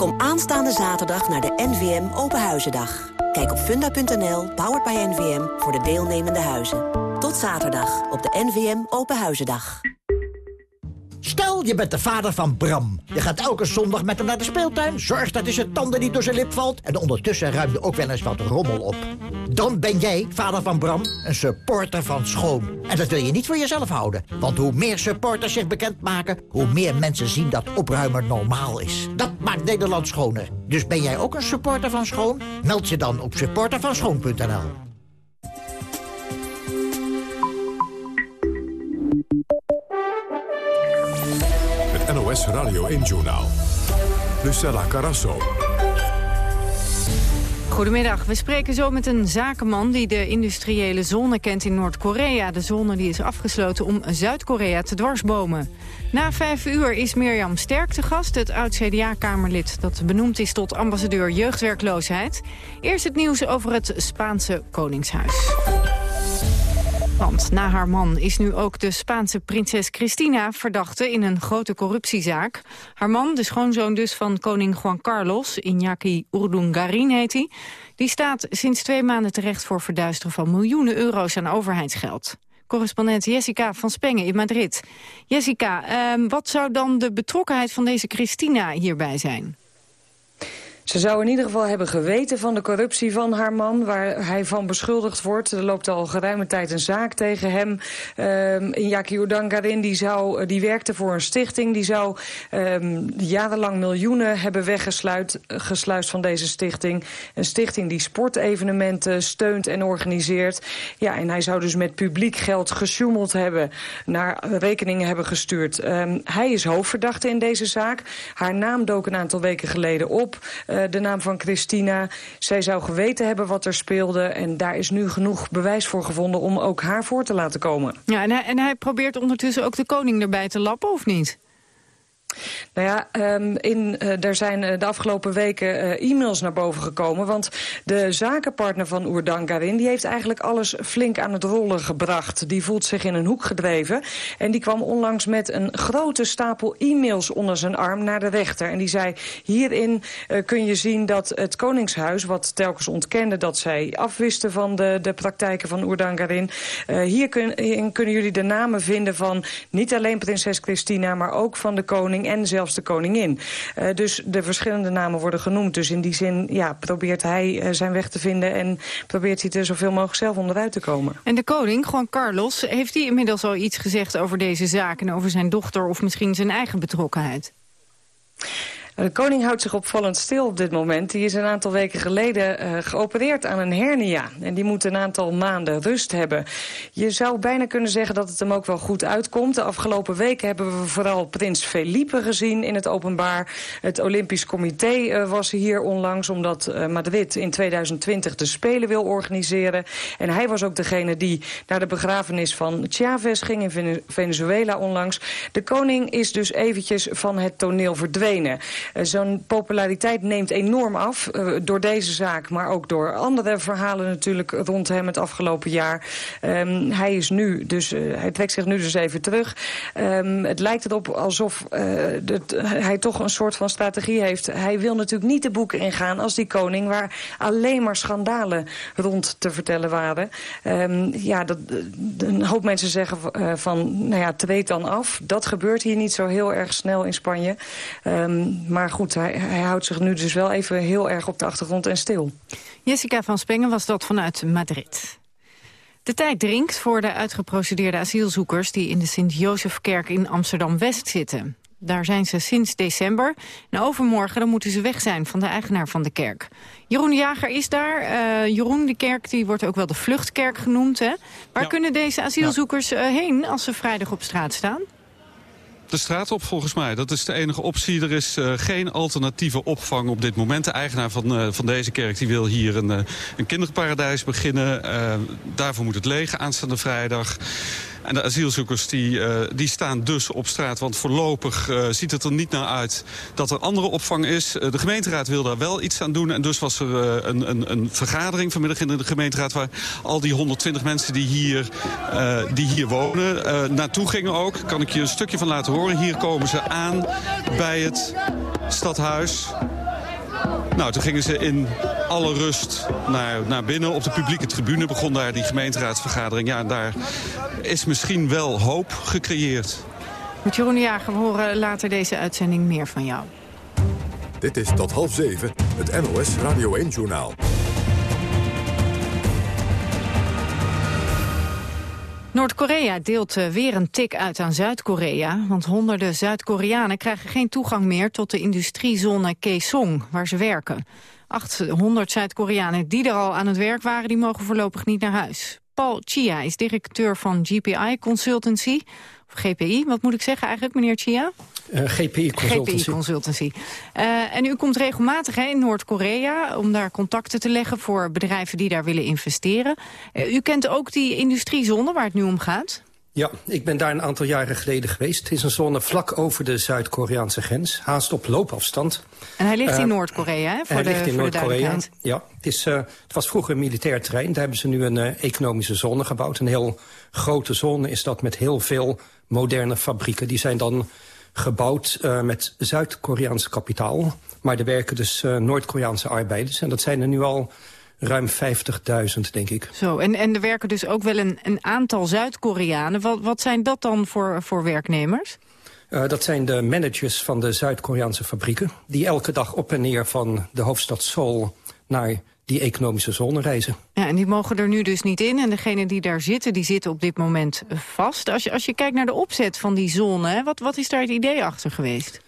Kom aanstaande zaterdag naar de NVM Open Huizendag. Kijk op funda.nl, powered by NVM, voor de deelnemende huizen. Tot zaterdag op de NVM Open Huizendag. Stel, je bent de vader van Bram. Je gaat elke zondag met hem naar de speeltuin. Zorgt dat hij zijn tanden niet door zijn lip valt. En ondertussen ruim je ook wel eens wat rommel op. Dan ben jij, vader van Bram, een supporter van Schoon. En dat wil je niet voor jezelf houden. Want hoe meer supporters zich bekendmaken... hoe meer mensen zien dat opruimen normaal is. Dat maakt Nederland schoner. Dus ben jij ook een supporter van Schoon? Meld je dan op supportervanschoon.nl. Het NOS Radio 1-journaal. Lucella Carasso. Goedemiddag, we spreken zo met een zakenman die de industriële zone kent in Noord-Korea. De zone die is afgesloten om Zuid-Korea te dwarsbomen. Na vijf uur is Mirjam Sterk te gast, het oud-CDA-kamerlid... dat benoemd is tot ambassadeur jeugdwerkloosheid. Eerst het nieuws over het Spaanse Koningshuis. Want na haar man is nu ook de Spaanse prinses Cristina verdachte in een grote corruptiezaak. Haar man, de schoonzoon dus van koning Juan Carlos, Iñaki Urdungarin heet hij, die staat sinds twee maanden terecht voor verduisteren van miljoenen euro's aan overheidsgeld. Correspondent Jessica van Spengen in Madrid. Jessica, eh, wat zou dan de betrokkenheid van deze Cristina hierbij zijn? Ze zou in ieder geval hebben geweten van de corruptie van haar man... waar hij van beschuldigd wordt. Er loopt al geruime tijd een zaak tegen hem. Um, Iñaki Urdangarin die, zou, die werkte voor een stichting. Die zou um, jarenlang miljoenen hebben weggesluist van deze stichting. Een stichting die sportevenementen steunt en organiseert. Ja, en hij zou dus met publiek geld gesjoemeld hebben... naar rekeningen hebben gestuurd. Um, hij is hoofdverdachte in deze zaak. Haar naam dook een aantal weken geleden op... de naam van Christina. Zij zou geweten hebben wat er speelde. En daar is nu genoeg bewijs voor gevonden om ook haar voor te laten komen. Ja, en hij, en hij probeert ondertussen ook de koning erbij te lappen, of niet? Nou ja, um, in, uh, er zijn uh, de afgelopen weken uh, e-mails naar boven gekomen. Want de zakenpartner van Oerdangarin... die heeft eigenlijk alles flink aan het rollen gebracht. Die voelt zich in een hoek gedreven. En die kwam onlangs met een grote stapel e-mails onder zijn arm naar de rechter. En die zei, hierin kun je zien dat het Koningshuis... wat telkens ontkende dat zij afwisten van de, de praktijken van Oerdangarin... hier kun, kunnen jullie de namen vinden van niet alleen prinses Christina... maar ook van de koning en zelfs de koningin. Uh, dus de verschillende namen worden genoemd. Dus in die zin ja, probeert hij uh, zijn weg te vinden... en probeert hij er zoveel mogelijk zelf onderuit te komen. En de koning, Juan Carlos, heeft hij inmiddels al iets gezegd over deze zaak... en over zijn dochter of misschien zijn eigen betrokkenheid? De koning houdt zich opvallend stil op dit moment. Die is een aantal weken geleden uh, geopereerd aan een hernia. En die moet een aantal maanden rust hebben. Je zou bijna kunnen zeggen dat het hem ook wel goed uitkomt. De afgelopen weken hebben we vooral prins Felipe gezien in het openbaar. Het Olympisch Comité uh, was hier onlangs omdat Madrid in 2020 de Spelen wil organiseren. En hij was ook degene die naar de begrafenis van Chavez ging in Venezuela onlangs. De koning is dus eventjes van het toneel verdwenen. Uh, Zo'n populariteit neemt enorm af uh, door deze zaak... maar ook door andere verhalen natuurlijk rond hem het afgelopen jaar. Um, hij, is nu dus, uh, hij trekt zich nu dus even terug. Um, het lijkt erop alsof dat, hij toch een soort van strategie heeft. Hij wil natuurlijk niet de boeken ingaan als die koning... waar alleen maar schandalen rond te vertellen waren. Um, ja, dat, een hoop mensen zeggen van, nou ja, treed dan af. Dat gebeurt hier niet zo heel erg snel in Spanje. Maar goed, hij, hij, houdt zich nu dus wel even heel erg op de achtergrond en stil. Jessica van Spengen was dat vanuit Madrid. De tijd dringt voor de uitgeprocedeerde asielzoekers... die in de Sint-Jozefkerk in Amsterdam-West zitten. Daar zijn ze sinds december. En overmorgen dan moeten ze weg zijn van de eigenaar van de kerk. Jeroen Jager is daar. Uh, Jeroen, de kerk die wordt ook wel de vluchtkerk genoemd. Hè? Waar ja. kunnen deze asielzoekers uh, heen als ze vrijdag op straat staan? De straat op volgens mij. Dat is de enige optie. Er is uh, geen alternatieve opvang op dit moment. De eigenaar van, uh, van deze kerk die wil hier een, uh, een kinderparadijs beginnen. daarvoor moet het leeg aanstaande vrijdag. En de asielzoekers die, uh, die staan dus op straat. Want voorlopig uh, ziet het er niet naar uit dat er andere opvang is. Uh, de gemeenteraad wil daar wel iets aan doen. En dus was er een, een, een, vergadering vanmiddag in de gemeenteraad... waar al die 120 mensen die hier, die hier wonen naartoe gingen ook. Kan ik je een stukje van laten horen. Hier komen ze aan bij het stadhuis. Nou, toen gingen ze in alle rust naar, naar binnen. Op de publieke tribune begon daar die gemeenteraadsvergadering. Ja, daar is misschien wel hoop gecreëerd. Met Jeroen de Jager, we horen later deze uitzending meer van jou. Dit is tot half zeven, het NOS Radio 1-journaal. Noord-Korea deelt weer een tik uit aan Zuid-Korea. Want honderden Zuid-Koreanen krijgen geen toegang meer tot de industriezone Kaesong, waar ze werken. 800 Zuid-Koreanen die er al aan het werk waren, die mogen voorlopig niet naar huis. Paul Chia is directeur van GPI Consultancy, of GPI, wat moet ik zeggen eigenlijk, meneer Chia? Uh, GPI Consultancy. GPI Consultancy. Uh, en u komt regelmatig hè, in Noord-Korea om daar contacten te leggen voor bedrijven die daar willen investeren. Uh, u kent ook die industriezone waar het nu om gaat? Ja, ik ben daar een aantal jaren geleden geweest. Het is een zone vlak over de Zuid-Koreaanse grens, haast op loopafstand. En hij ligt in Noord-Korea, hè? Voor hij de, ligt in Noord-Korea, ja. Het, is, het was vroeger een militair terrein. Daar hebben ze nu een economische zone gebouwd. Een heel grote zone is dat met heel veel moderne fabrieken. Die zijn dan gebouwd uh, met Zuid-Koreaans kapitaal. Maar er werken dus Noord-Koreaanse arbeiders. En dat zijn er nu al ruim 50.000, denk ik. Zo, en, en er werken dus ook wel een, een aantal Zuid-Koreanen. Wat, wat zijn dat dan voor, voor werknemers? Uh, dat zijn de managers van de Zuid-Koreaanse fabrieken... die elke dag op en neer van de hoofdstad Seoul naar die economische zone reizen. Ja, en die mogen er nu dus niet in. En degenen die daar zitten, die zitten op dit moment vast. Als je, als je kijkt naar de opzet van die zone, wat, wat is daar het idee achter geweest?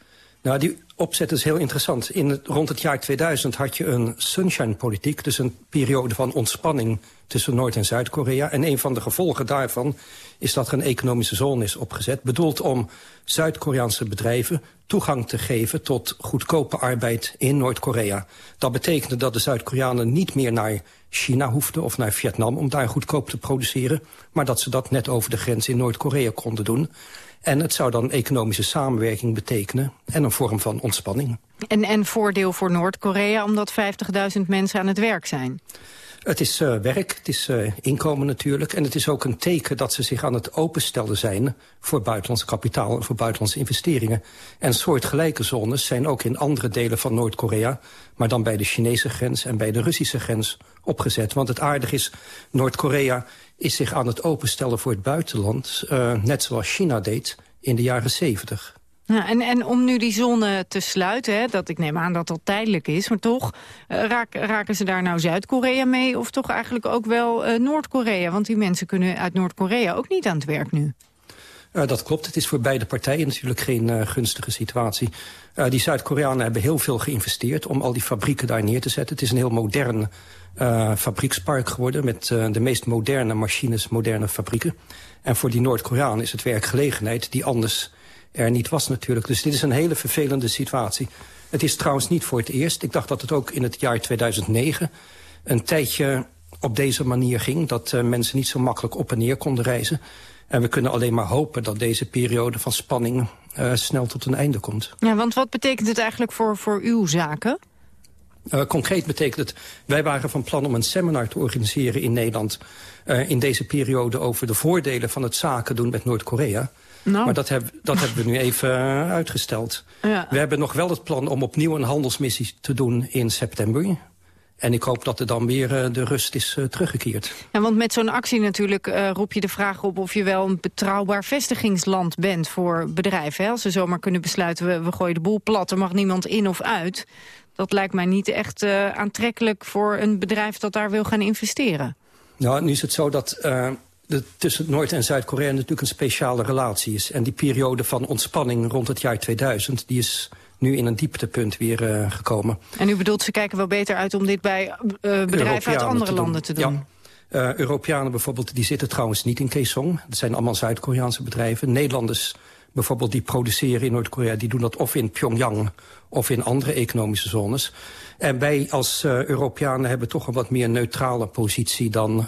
Nou, die opzet is heel interessant. In rond het jaar 2000 had je een sunshine-politiek... dus een periode van ontspanning tussen Noord- en Zuid-Korea. En een van de gevolgen daarvan is dat er een economische zone is opgezet... bedoeld om Zuid-Koreaanse bedrijven toegang te geven... tot goedkope arbeid in Noord-Korea. Dat betekende dat de Zuid-Koreanen niet meer naar China hoefden... of naar Vietnam om daar goedkoop te produceren... maar dat ze dat net over de grens in Noord-Korea konden doen... En het zou dan economische samenwerking betekenen en een vorm van ontspanning. En, en voordeel voor Noord-Korea omdat 50.000 mensen aan het werk zijn? Het is uh, werk, het is uh, inkomen natuurlijk. En het is ook een teken dat ze zich aan het openstellen zijn... voor buitenlandse kapitaal en voor buitenlandse investeringen. En soortgelijke zones zijn ook in andere delen van Noord-Korea... maar dan bij de Chinese grens en bij de Russische grens opgezet. Want het aardige is, Noord-Korea is zich aan het openstellen voor het buitenland... Uh, net zoals China deed in de jaren 70. En, en om nu die zone te sluiten, hè, dat ik neem aan dat dat tijdelijk is... maar toch, uh, raak, raken ze daar nou Zuid-Korea mee... of toch eigenlijk ook wel uh, Noord-Korea? Want die mensen kunnen uit Noord-Korea ook niet aan het werk nu. Dat klopt. Het is voor beide partijen natuurlijk geen uh, gunstige situatie. Die Zuid-Koreanen hebben heel veel geïnvesteerd om al die fabrieken daar neer te zetten. Het is een heel modern fabriekspark geworden met de meest moderne machines, moderne fabrieken. En voor die Noord-Koreanen is het werkgelegenheid die anders er niet was natuurlijk. Dus dit is een hele vervelende situatie. Het is trouwens niet voor het eerst. Ik dacht dat het ook in het jaar 2009 een tijdje op deze manier ging. Dat uh, mensen niet zo makkelijk op en neer konden reizen. En we kunnen alleen maar hopen dat deze periode van spanning uh, snel tot een einde komt. Ja, want wat betekent het eigenlijk voor, voor uw zaken? Uh, concreet betekent het, wij waren van plan om een seminar te organiseren in Nederland... In deze periode over de voordelen van het zaken doen met Noord-Korea. Nou. Maar dat, heb, dat hebben we nu even uh, uitgesteld. Ja. We hebben nog wel het plan om opnieuw een handelsmissie te doen in september. En ik hoop dat er dan weer uh, de rust is uh, teruggekeerd. Ja, want met zo'n actie natuurlijk uh, roep je de vraag op... of je wel een betrouwbaar vestigingsland bent voor bedrijven. Hè? Als ze zomaar kunnen besluiten, we, we gooien de boel plat... er mag niemand in of uit. Dat lijkt mij niet echt aantrekkelijk voor een bedrijf... dat daar wil gaan investeren. Nou, nu is het zo dat de, tussen Noord- en Zuid-Korea natuurlijk een speciale relatie is. En die periode van ontspanning rond het jaar 2000... die is nu in een dieptepunt weer uh, gekomen. En u bedoelt, ze kijken wel beter uit om dit bij uh, bedrijven Europeanen uit andere te landen te doen? Ja. Uh, Europeanen bijvoorbeeld, die zitten trouwens niet in Kaesong. Dat zijn allemaal Zuid-Koreaanse bedrijven. Nederlanders bijvoorbeeld, die produceren in Noord-Korea... die doen dat of in Pyongyang of in andere economische zones. En wij als Europeanen hebben toch een wat meer neutrale positie... dan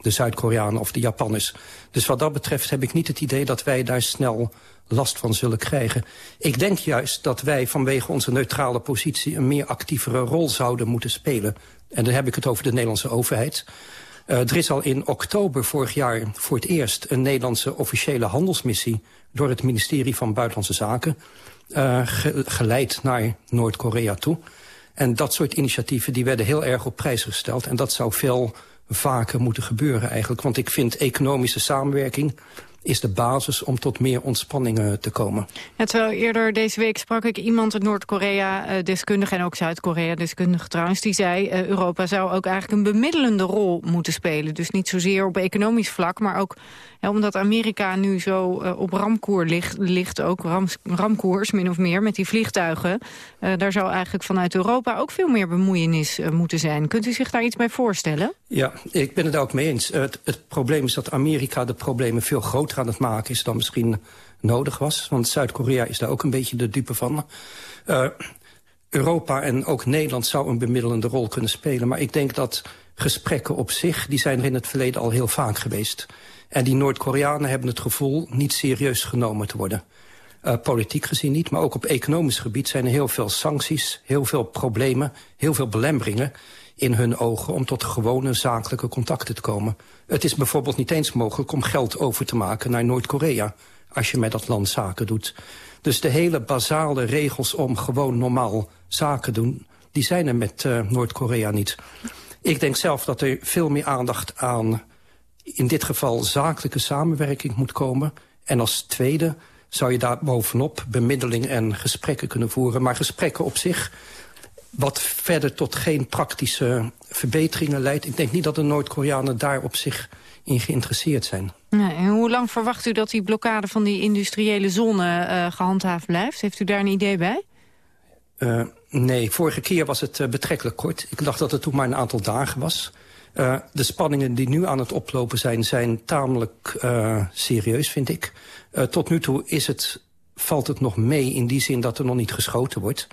de Zuid-Koreanen of de Japanners. Dus wat dat betreft heb ik niet het idee dat wij daar snel last van zullen krijgen. Ik denk juist dat wij vanwege onze neutrale positie... een meer actievere rol zouden moeten spelen. En dan heb ik het over de Nederlandse overheid. Uh, er is al in oktober vorig jaar voor het eerst... een Nederlandse officiële handelsmissie... door het ministerie van Buitenlandse Zaken... Ge geleid naar Noord-Korea toe. En dat soort initiatieven die werden heel erg op prijs gesteld. En dat zou veel vaker moeten gebeuren eigenlijk. Want ik vind economische samenwerking is de basis om tot meer ontspanningen te komen. Ja, terwijl eerder deze week sprak ik iemand uit Noord-Korea, uh, deskundige en ook Zuid-Korea, deskundige trouwens, die zei uh, Europa zou ook eigenlijk een bemiddelende rol moeten spelen. Dus niet zozeer op economisch vlak, maar ook ja, omdat Amerika nu zo op ramkoer ligt, ligt ook ram, ramkoers min of meer met die vliegtuigen. daar zou eigenlijk vanuit Europa ook veel meer bemoeienis moeten zijn. Kunt u zich daar iets bij voorstellen? Ja, ik ben het ook mee eens. Het, het probleem is dat Amerika de problemen veel groter aan het maken is dan misschien nodig was. Want Zuid-Korea is daar ook een beetje de dupe van. Uh, Europa en ook Nederland zou een bemiddelende rol kunnen spelen. Maar ik denk dat gesprekken op zich, die zijn er in het verleden al heel vaak geweest. En die Noord-Koreanen hebben het gevoel niet serieus genomen te worden. Uh, politiek gezien niet, maar ook op economisch gebied zijn er heel veel sancties, heel veel problemen, heel veel belemmeringen in hun ogen om tot gewone zakelijke contacten te komen. Het is bijvoorbeeld niet eens mogelijk om geld over te maken naar Noord-Korea... als je met dat land zaken doet. Dus de hele basale regels om gewoon normaal zaken doen... die zijn er met uh, Noord-Korea niet. Ik denk zelf dat er veel meer aandacht aan... in dit geval zakelijke samenwerking moet komen. En als tweede zou je daar bovenop bemiddeling en gesprekken kunnen voeren. Maar gesprekken op zich wat verder tot geen praktische verbeteringen leidt. Ik denk niet dat de Noord-Koreanen daar op zich in geïnteresseerd zijn. Nee, en hoe lang verwacht u dat die blokkade van die industriële zone uh, gehandhaafd blijft? Heeft u daar een idee bij? Uh, nee, vorige keer was het uh, betrekkelijk kort. Ik dacht dat het toen maar een aantal dagen was. De spanningen die nu aan het oplopen zijn, zijn tamelijk serieus, vind ik. tot nu toe is het, valt het nog mee in die zin dat er nog niet geschoten wordt.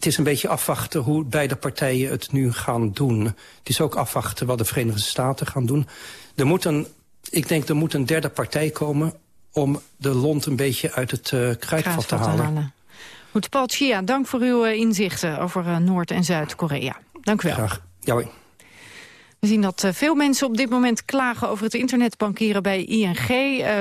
Het is een beetje afwachten hoe beide partijen het nu gaan doen. Het is ook afwachten wat de Verenigde Staten gaan doen. Er moet een, ik denk er moet een derde partij komen om de lont een beetje uit het kruidvat te halen. Goed, Paul Chia, dank voor uw eh, inzichten over eh, Noord- en Zuid-Korea. Dank u wel. Graag. Ja. We zien dat eh, veel mensen op dit moment klagen over het internetbankieren bij ING.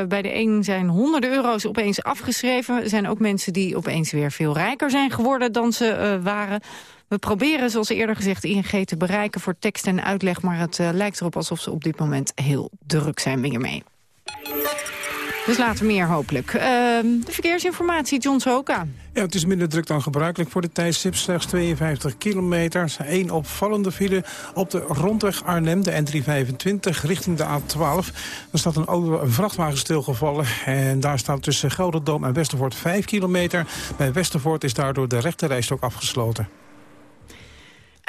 bij de een zijn honderden euro's opeens afgeschreven. Er zijn ook mensen die opeens weer veel rijker zijn geworden dan ze waren. We proberen, zoals eerder gezegd, ING te bereiken voor tekst en uitleg... maar het lijkt erop alsof ze op dit moment heel druk zijn mee. Dus later meer hopelijk. Uh, de verkeersinformatie, John Soka. Ja, het is minder druk dan gebruikelijk voor de tijdstip. Slechts 52 kilometer. Eén opvallende file op de rondweg Arnhem, de N325, richting de A12. Er staat een vrachtwagen stilgevallen. En daar staat tussen Gelderdoom en Westervoort 5 kilometer. Bij Westervoort is daardoor de rechterrijstok afgesloten.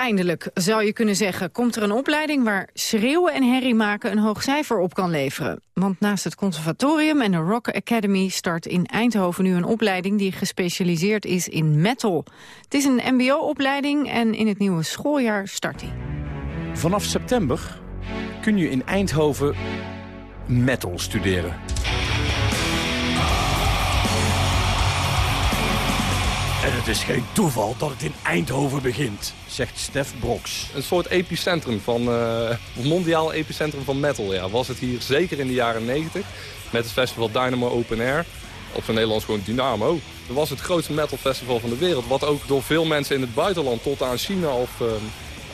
Eindelijk, zou je kunnen zeggen, komt er een opleiding waar schreeuwen en herrie maken een hoog cijfer op kan leveren. Want naast het conservatorium en de Rock Academy start in Eindhoven nu een opleiding die gespecialiseerd is in metal. Het is een mbo-opleiding en in het nieuwe schooljaar start die. Vanaf september kun je in Eindhoven metal studeren. Is geen toeval dat het in Eindhoven begint, zegt Stef Broks. Een soort epicentrum van, uh, mondiaal epicentrum van metal. Ja. Was het hier zeker in de jaren 90 met het festival Dynamo Open Air. Op zijn Nederlands gewoon Dynamo. Dat was het grootste metal festival van de wereld. Wat ook door veel mensen in het buitenland tot aan China of uh,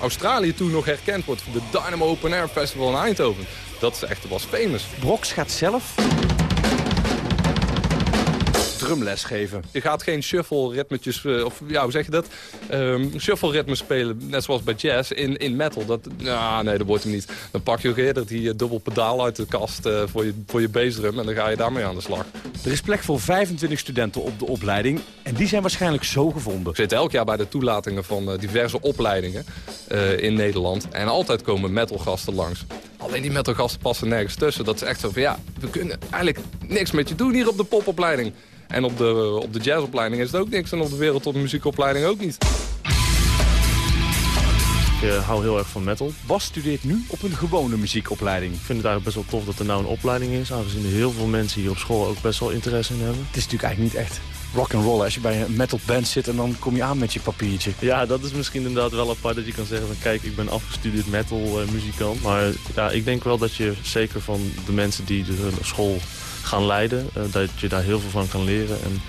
Australië toen nog herkend wordt. De Dynamo Open Air Festival in Eindhoven. Dat is echt, was famous. Broks gaat zelf drumles geven. Je gaat geen shuffle-ritmetjes, eh, of ja, hoe zeg je dat? Um, shuffle-ritmes spelen, net zoals bij jazz, in, in metal. Dat, ja, nee, dat wordt hem niet. Dan pak je ook eerder die uh, dubbel pedaal uit de kast uh, voor je, voor je bassdrum en dan ga je daarmee aan de slag. Er is plek voor 25 studenten op de opleiding en die zijn waarschijnlijk zo gevonden. Ik zit elk jaar bij de toelatingen van diverse opleidingen in Nederland en altijd komen metalgasten langs. Alleen die metalgasten passen nergens tussen. Dat is echt zo van, ja, we kunnen eigenlijk niks met je doen hier op de popopleiding. En op de, op de jazzopleiding is het ook niks. En op de wereld muziekopleiding ook niet. Ik uh, hou heel erg van metal. Bas studeert nu op een gewone muziekopleiding. Ik vind het eigenlijk best wel tof dat er nou een opleiding is. Aangezien er heel veel mensen hier op school ook best wel interesse in hebben. Het is natuurlijk eigenlijk niet echt rock and roll als je bij een metal band zit en dan kom je aan met je papiertje. Ja, dat is misschien inderdaad wel apart dat je kan zeggen van kijk, ik ben afgestudeerd metal uh, muzikant. Maar ja, ik denk wel dat je zeker van de mensen die de school gaan leiden. Uh, dat je daar heel veel van kan leren. En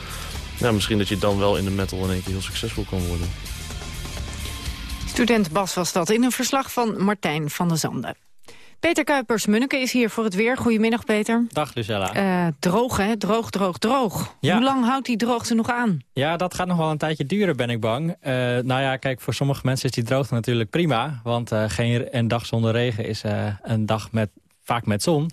ja, misschien dat je dan wel in de metal in één keer heel succesvol kan worden. Student Bas was dat in een verslag van Martijn van der Zanden. Peter Kuipers-Munneke is hier voor het weer. Goedemiddag, Peter. Dag, Lucella. Uh, droog, hè? Droog, droog, droog. Hoe lang houdt die droogte nog aan? Ja, dat gaat nog wel een tijdje duren, ben ik bang. Uh, nou ja, kijk, voor sommige mensen is die droogte natuurlijk prima. Want uh, geen een dag zonder regen is een dag met, vaak met zon.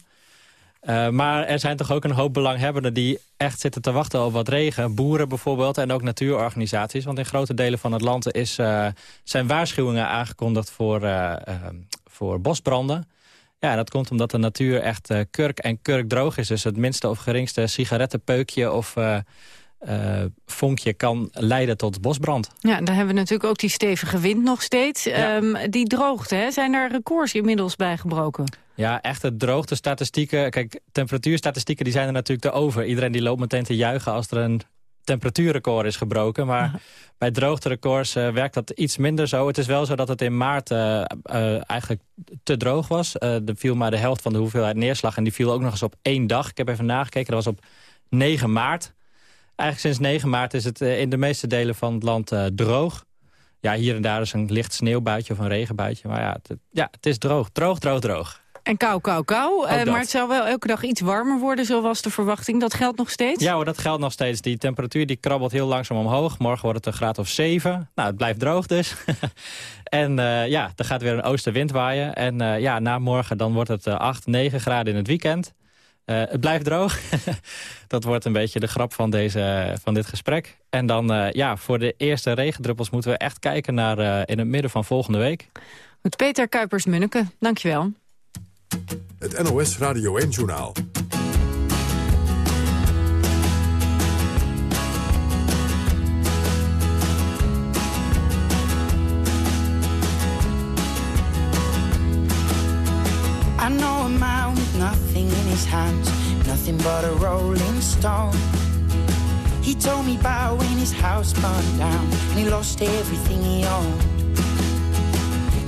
Uh, maar er zijn toch ook een hoop belanghebbenden die echt zitten te wachten op wat regen. Boeren bijvoorbeeld en ook natuurorganisaties. Want in grote delen van het land is, uh, zijn waarschuwingen aangekondigd voor, uh, voor bosbranden. Ja, dat komt omdat de natuur echt kurk en kurk droog is. Dus het minste of geringste sigarettenpeukje of vonkje kan leiden tot bosbrand. Ja, dan hebben we natuurlijk ook die stevige wind nog steeds. Ja. Um, die droogte, hè? zijn er records inmiddels bij gebroken? Ja, echte droogtestatistieken. Kijk, temperatuurstatistieken die zijn er natuurlijk te over. Iedereen die loopt meteen te juichen als er een temperatuurrecord is gebroken. Maar ja. bij droogterecords uh, werkt dat iets minder zo. Het is wel zo dat het in maart uh, uh, eigenlijk te droog was. er viel maar de helft van de hoeveelheid neerslag. En die viel ook nog eens op één dag. Ik heb even nagekeken, dat was op 9 maart. Eigenlijk sinds 9 maart is het in de meeste delen van het land droog. Ja, hier en daar is een licht sneeuwbuitje of een regenbuitje. Maar ja het, ja, het is droog. Droog, droog, droog. En kou, kou, kou. Uh, maar het zal wel elke dag iets warmer worden, zo was de verwachting. Dat geldt nog steeds? Ja hoor, dat geldt nog steeds. Die temperatuur die krabbelt heel langzaam omhoog. Morgen wordt het een graad of 7. Nou, het blijft droog dus. [laughs] en uh, ja, er gaat weer een oostenwind waaien. En uh, ja, na morgen dan wordt het 8, 9 graden in het weekend. Uh, het blijft droog. [laughs] dat wordt een beetje de grap van, deze, van dit gesprek. En dan, uh, ja, voor de eerste regendruppels moeten we echt kijken naar uh, in het midden van volgende week. Met Peter Kuipers-Munneke, dankjewel. Het NOS Radio 1-journaal. I know a man with nothing in his hands, nothing but a rolling stone. He told me about when his house burned down and he lost everything he owned.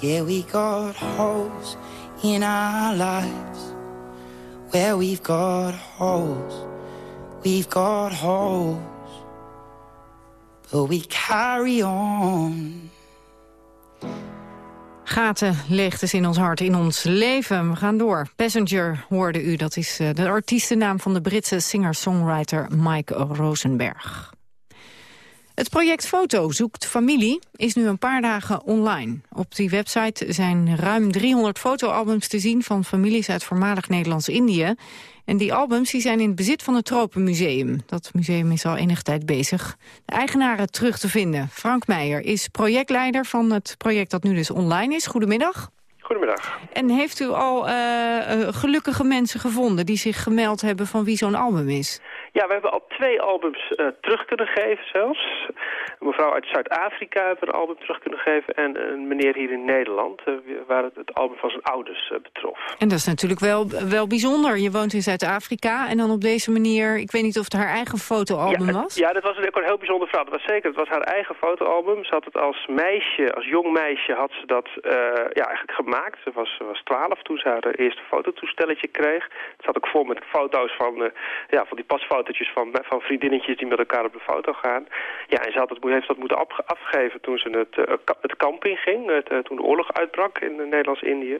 Yeah, we got holes in our lives. Where we've got holes, we've got holes, but we carry on. Gaten, leegtes in ons hart, in ons leven. We gaan door. Passenger hoorde u, dat is eh, de artiestennaam van de Britse singer-songwriter Mike Rosenberg. Het project Foto zoekt familie is nu een paar dagen online. Op die website zijn ruim 300 fotoalbums te zien... van families uit voormalig Nederlands-Indië. En die albums die zijn in het bezit van het Tropenmuseum. Dat museum is al enige tijd bezig de eigenaren terug te vinden. Frank Meijer is projectleider van het project dat nu dus online is. Goedemiddag. Goedemiddag. En heeft u al eh, eh, gelukkige mensen gevonden die zich gemeld hebben van wie zo'n album is? Ja, we hebben al twee albums eh, terug kunnen geven zelfs. Een mevrouw uit Zuid-Afrika hebben een album terug kunnen geven... en een meneer hier in Nederland, uh, waar het, het, album van zijn ouders uh, betrof. En dat is natuurlijk wel, wel bijzonder. Je woont in Zuid-Afrika en dan op deze manier... ik weet niet of het haar eigen fotoalbum ja, was? Ja, dat was ook een heel bijzonder verhaal. Dat was zeker, het was haar eigen fotoalbum. Ze had het als meisje, als jong meisje, had ze dat ja, eigenlijk gemaakt. Ze was, was 12 toen ze haar eerste fototoestelletje kreeg. Het zat ook vol met foto's van, ja, van die pasfoto's fotootjes van, van vriendinnetjes die met elkaar op de foto gaan. Ja, en ze had het, heeft dat moeten afgeven toen ze het, uh, het kamp inging, het, toen de oorlog uitbrak in Nederlands-Indië.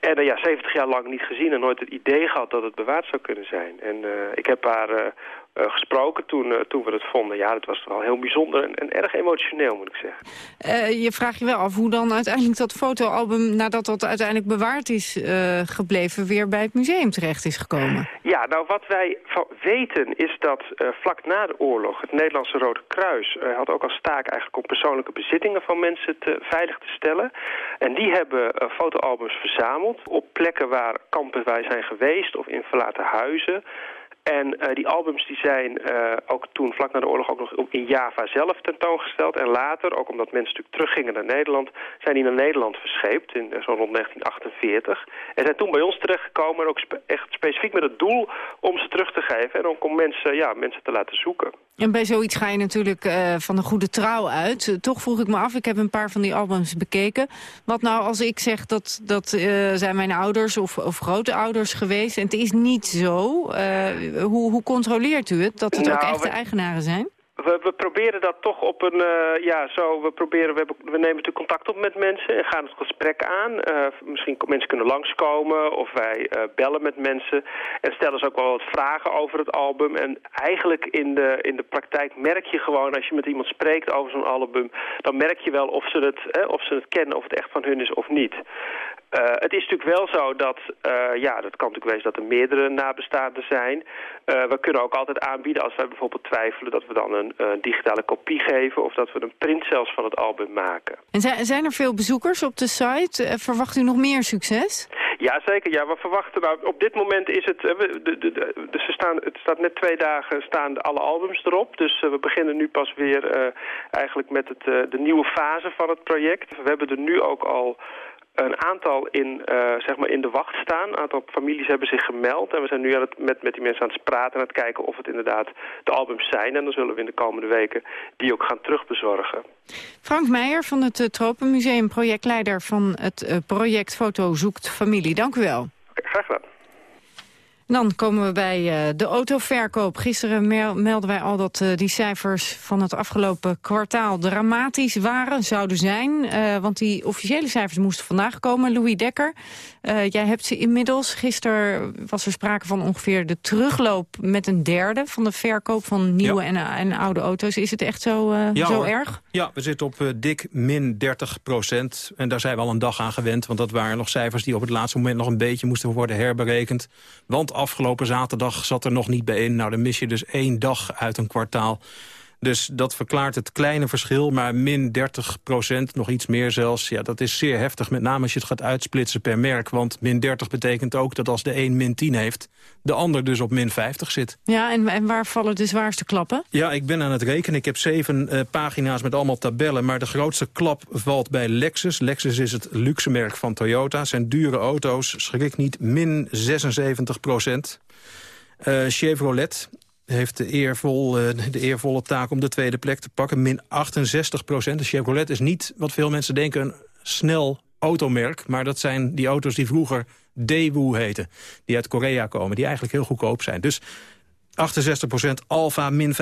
En ja, 70 jaar lang niet gezien en nooit het idee gehad dat het bewaard zou kunnen zijn. En ik heb haar uh, gesproken toen, uh, toen we het vonden. Ja, dat was wel heel bijzonder en, en erg emotioneel, moet ik zeggen. Uh, je vraagt je wel af hoe dan uiteindelijk dat fotoalbum... nadat dat uiteindelijk bewaard is gebleven... weer bij het museum terecht is gekomen. Ja, nou wat wij weten is dat vlak na de oorlog... het Nederlandse Rode Kruis had ook als taak eigenlijk... om persoonlijke bezittingen van mensen te, veilig te stellen. En die hebben fotoalbums verzameld op plekken waar kampen wij zijn geweest... of in verlaten huizen... En uh, die albums die zijn uh, ook toen vlak na de oorlog ook nog in Java zelf tentoongesteld. En later, ook omdat mensen natuurlijk teruggingen naar Nederland, zijn die naar Nederland verscheept in uh, zo'n rond 1948. En zijn toen bij ons terechtgekomen, ook echt specifiek met het doel om ze terug te geven. En ook om mensen, ja, mensen te laten zoeken. En bij zoiets ga je natuurlijk van een goede trouw uit. Toch vroeg ik me af, ik heb een paar van die albums bekeken. Wat nou als ik zeg dat dat zijn mijn ouders of, of grootouders geweest... en het is niet zo, hoe, hoe controleert u het? Dat het nou, ook echte eigenaren zijn? We, proberen dat toch op een, uh, ja, zo, we proberen, we, hebben, we nemen natuurlijk contact op met mensen en gaan het gesprek aan. Uh, misschien mensen kunnen langskomen of wij uh, bellen met mensen en stellen ze ook wel wat vragen over het album. En eigenlijk in de, in de praktijk merk je gewoon, als je met iemand spreekt over zo'n album, dan merk je wel of ze, het, of ze het kennen, of het echt van hun is of niet. Het is natuurlijk wel zo dat, ja, dat kan natuurlijk wezen dat er meerdere nabestaanden zijn. We kunnen ook altijd aanbieden als wij bijvoorbeeld twijfelen dat we dan een digitale kopie geven of dat we een print zelfs van het album maken. En zijn, zijn er veel bezoekers op de site? verwacht u nog meer succes? Ja, zeker. Ja, we verwachten, nou, op dit moment is het, de, de, de, dus er staan, het staat net twee dagen staan alle albums erop. Dus we beginnen nu pas weer eigenlijk met het, de nieuwe fase van het project. We hebben er nu ook al een aantal in, uh, zeg maar in de wacht staan. Een aantal families hebben zich gemeld. En we zijn nu aan het, met, met die mensen aan het praten en aan het kijken of het inderdaad de albums zijn. En dan zullen we in de komende weken die ook gaan terugbezorgen. Frank Meijer van het uh, Tropenmuseum, projectleider van het uh, project Foto Zoekt Familie. Dank u wel. Okay, graag gedaan. Dan komen we bij uh, de autoverkoop. Gisteren melden wij al dat uh, die cijfers van het afgelopen kwartaal dramatisch waren, zouden zijn. Uh, want die officiële cijfers moesten vandaag komen. Louis Dekker, jij hebt ze inmiddels. Gisteren was er sprake van ongeveer de terugloop met een derde van de verkoop van nieuwe ja. en, en, oude auto's. Is het echt zo, ja, zo hoor. erg? Ja, we zitten op dik min 30 procent. En daar zijn we al een dag aan gewend. Want dat waren nog cijfers die op het laatste moment nog een beetje moesten worden herberekend. Want afgelopen zaterdag zat er nog niet bij in. Nou, dan mis je dus één dag uit een kwartaal. Dus dat verklaart het kleine verschil, maar min 30 procent, nog iets meer zelfs. Ja, dat is zeer heftig, met name als je het gaat uitsplitsen per merk. Want min 30 betekent ook dat als de een min 10 heeft... de ander dus op min 50 zit. Ja, en, en waar vallen de zwaarste klappen? Ja, ik ben aan het rekenen. Ik heb zeven uh, pagina's met allemaal tabellen. Maar de grootste klap valt bij Lexus. Lexus is het luxe merk van Toyota. Zijn dure auto's, schrik niet, min 76 procent. Uh, Chevrolet heeft de, uh, de eervolle taak om de tweede plek te pakken. Min 68 procent. De Chevrolet is niet, wat veel mensen denken, een snel automerk. Maar dat zijn die auto's die vroeger Daewoo heten. Die uit Korea komen, die eigenlijk heel goedkoop zijn. Dus 68% Alfa min 65%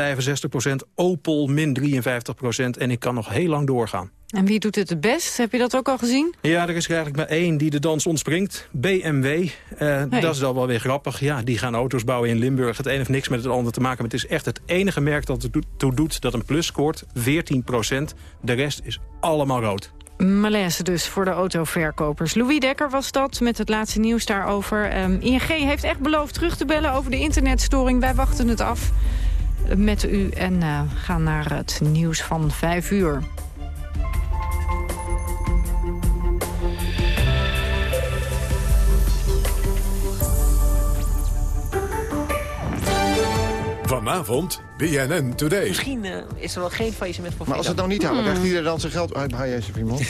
Opel min 53% en ik kan nog heel lang doorgaan. En wie doet het het best? Heb je dat ook al gezien? Ja, er is er eigenlijk maar één die de dans ontspringt. BMW. Uh, hey. Dat is dan wel weer grappig. Ja, die gaan auto's bouwen in Limburg. Het een heeft niks met het ander te maken. Maar het is echt het enige merk dat ertoe doet dat een plus scoort. 14% De rest is allemaal rood. Malaise dus voor de autoverkopers. Louis Dekker was dat met het laatste nieuws daarover. Um, ING heeft echt beloofd terug te bellen over de internetstoring. Wij wachten het af met u en uh, gaan naar het nieuws van 5 uur. Vanavond BNN Today. Misschien uh, is er wel geen faillissement voor Maar als het nou niet halen, krijgt iedereen dan zijn geld uit bij jezus iemand.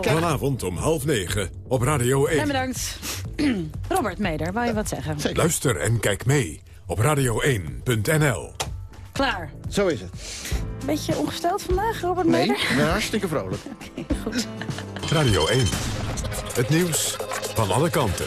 Vanavond om half negen op Radio 1. En bedankt. [clears throat] Robert Meder, wou je wat zeggen? Zeker. Luister en kijk mee op radio1.nl. Klaar. Zo is het. Beetje ongesteld vandaag, Robert nee, Meder? Nee, hartstikke vrolijk. [laughs] Oké, okay, goed. Radio 1. Het nieuws van alle kanten.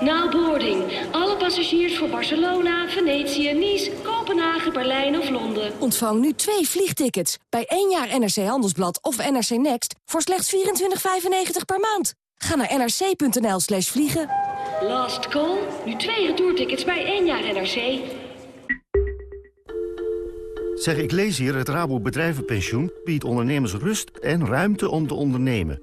Now boarding. Alle passagiers voor Barcelona, Venetië, Nice, Kopenhagen, Berlijn of Londen. Ontvang nu twee vliegtickets bij één jaar NRC Handelsblad of NRC Next voor slechts 24,95 per maand. Ga naar nrc.nl slash vliegen. Last call. Nu twee retourtickets bij één jaar NRC. Zeg, ik lees hier, het Rabo Bedrijvenpensioen biedt ondernemers rust en ruimte om te ondernemen.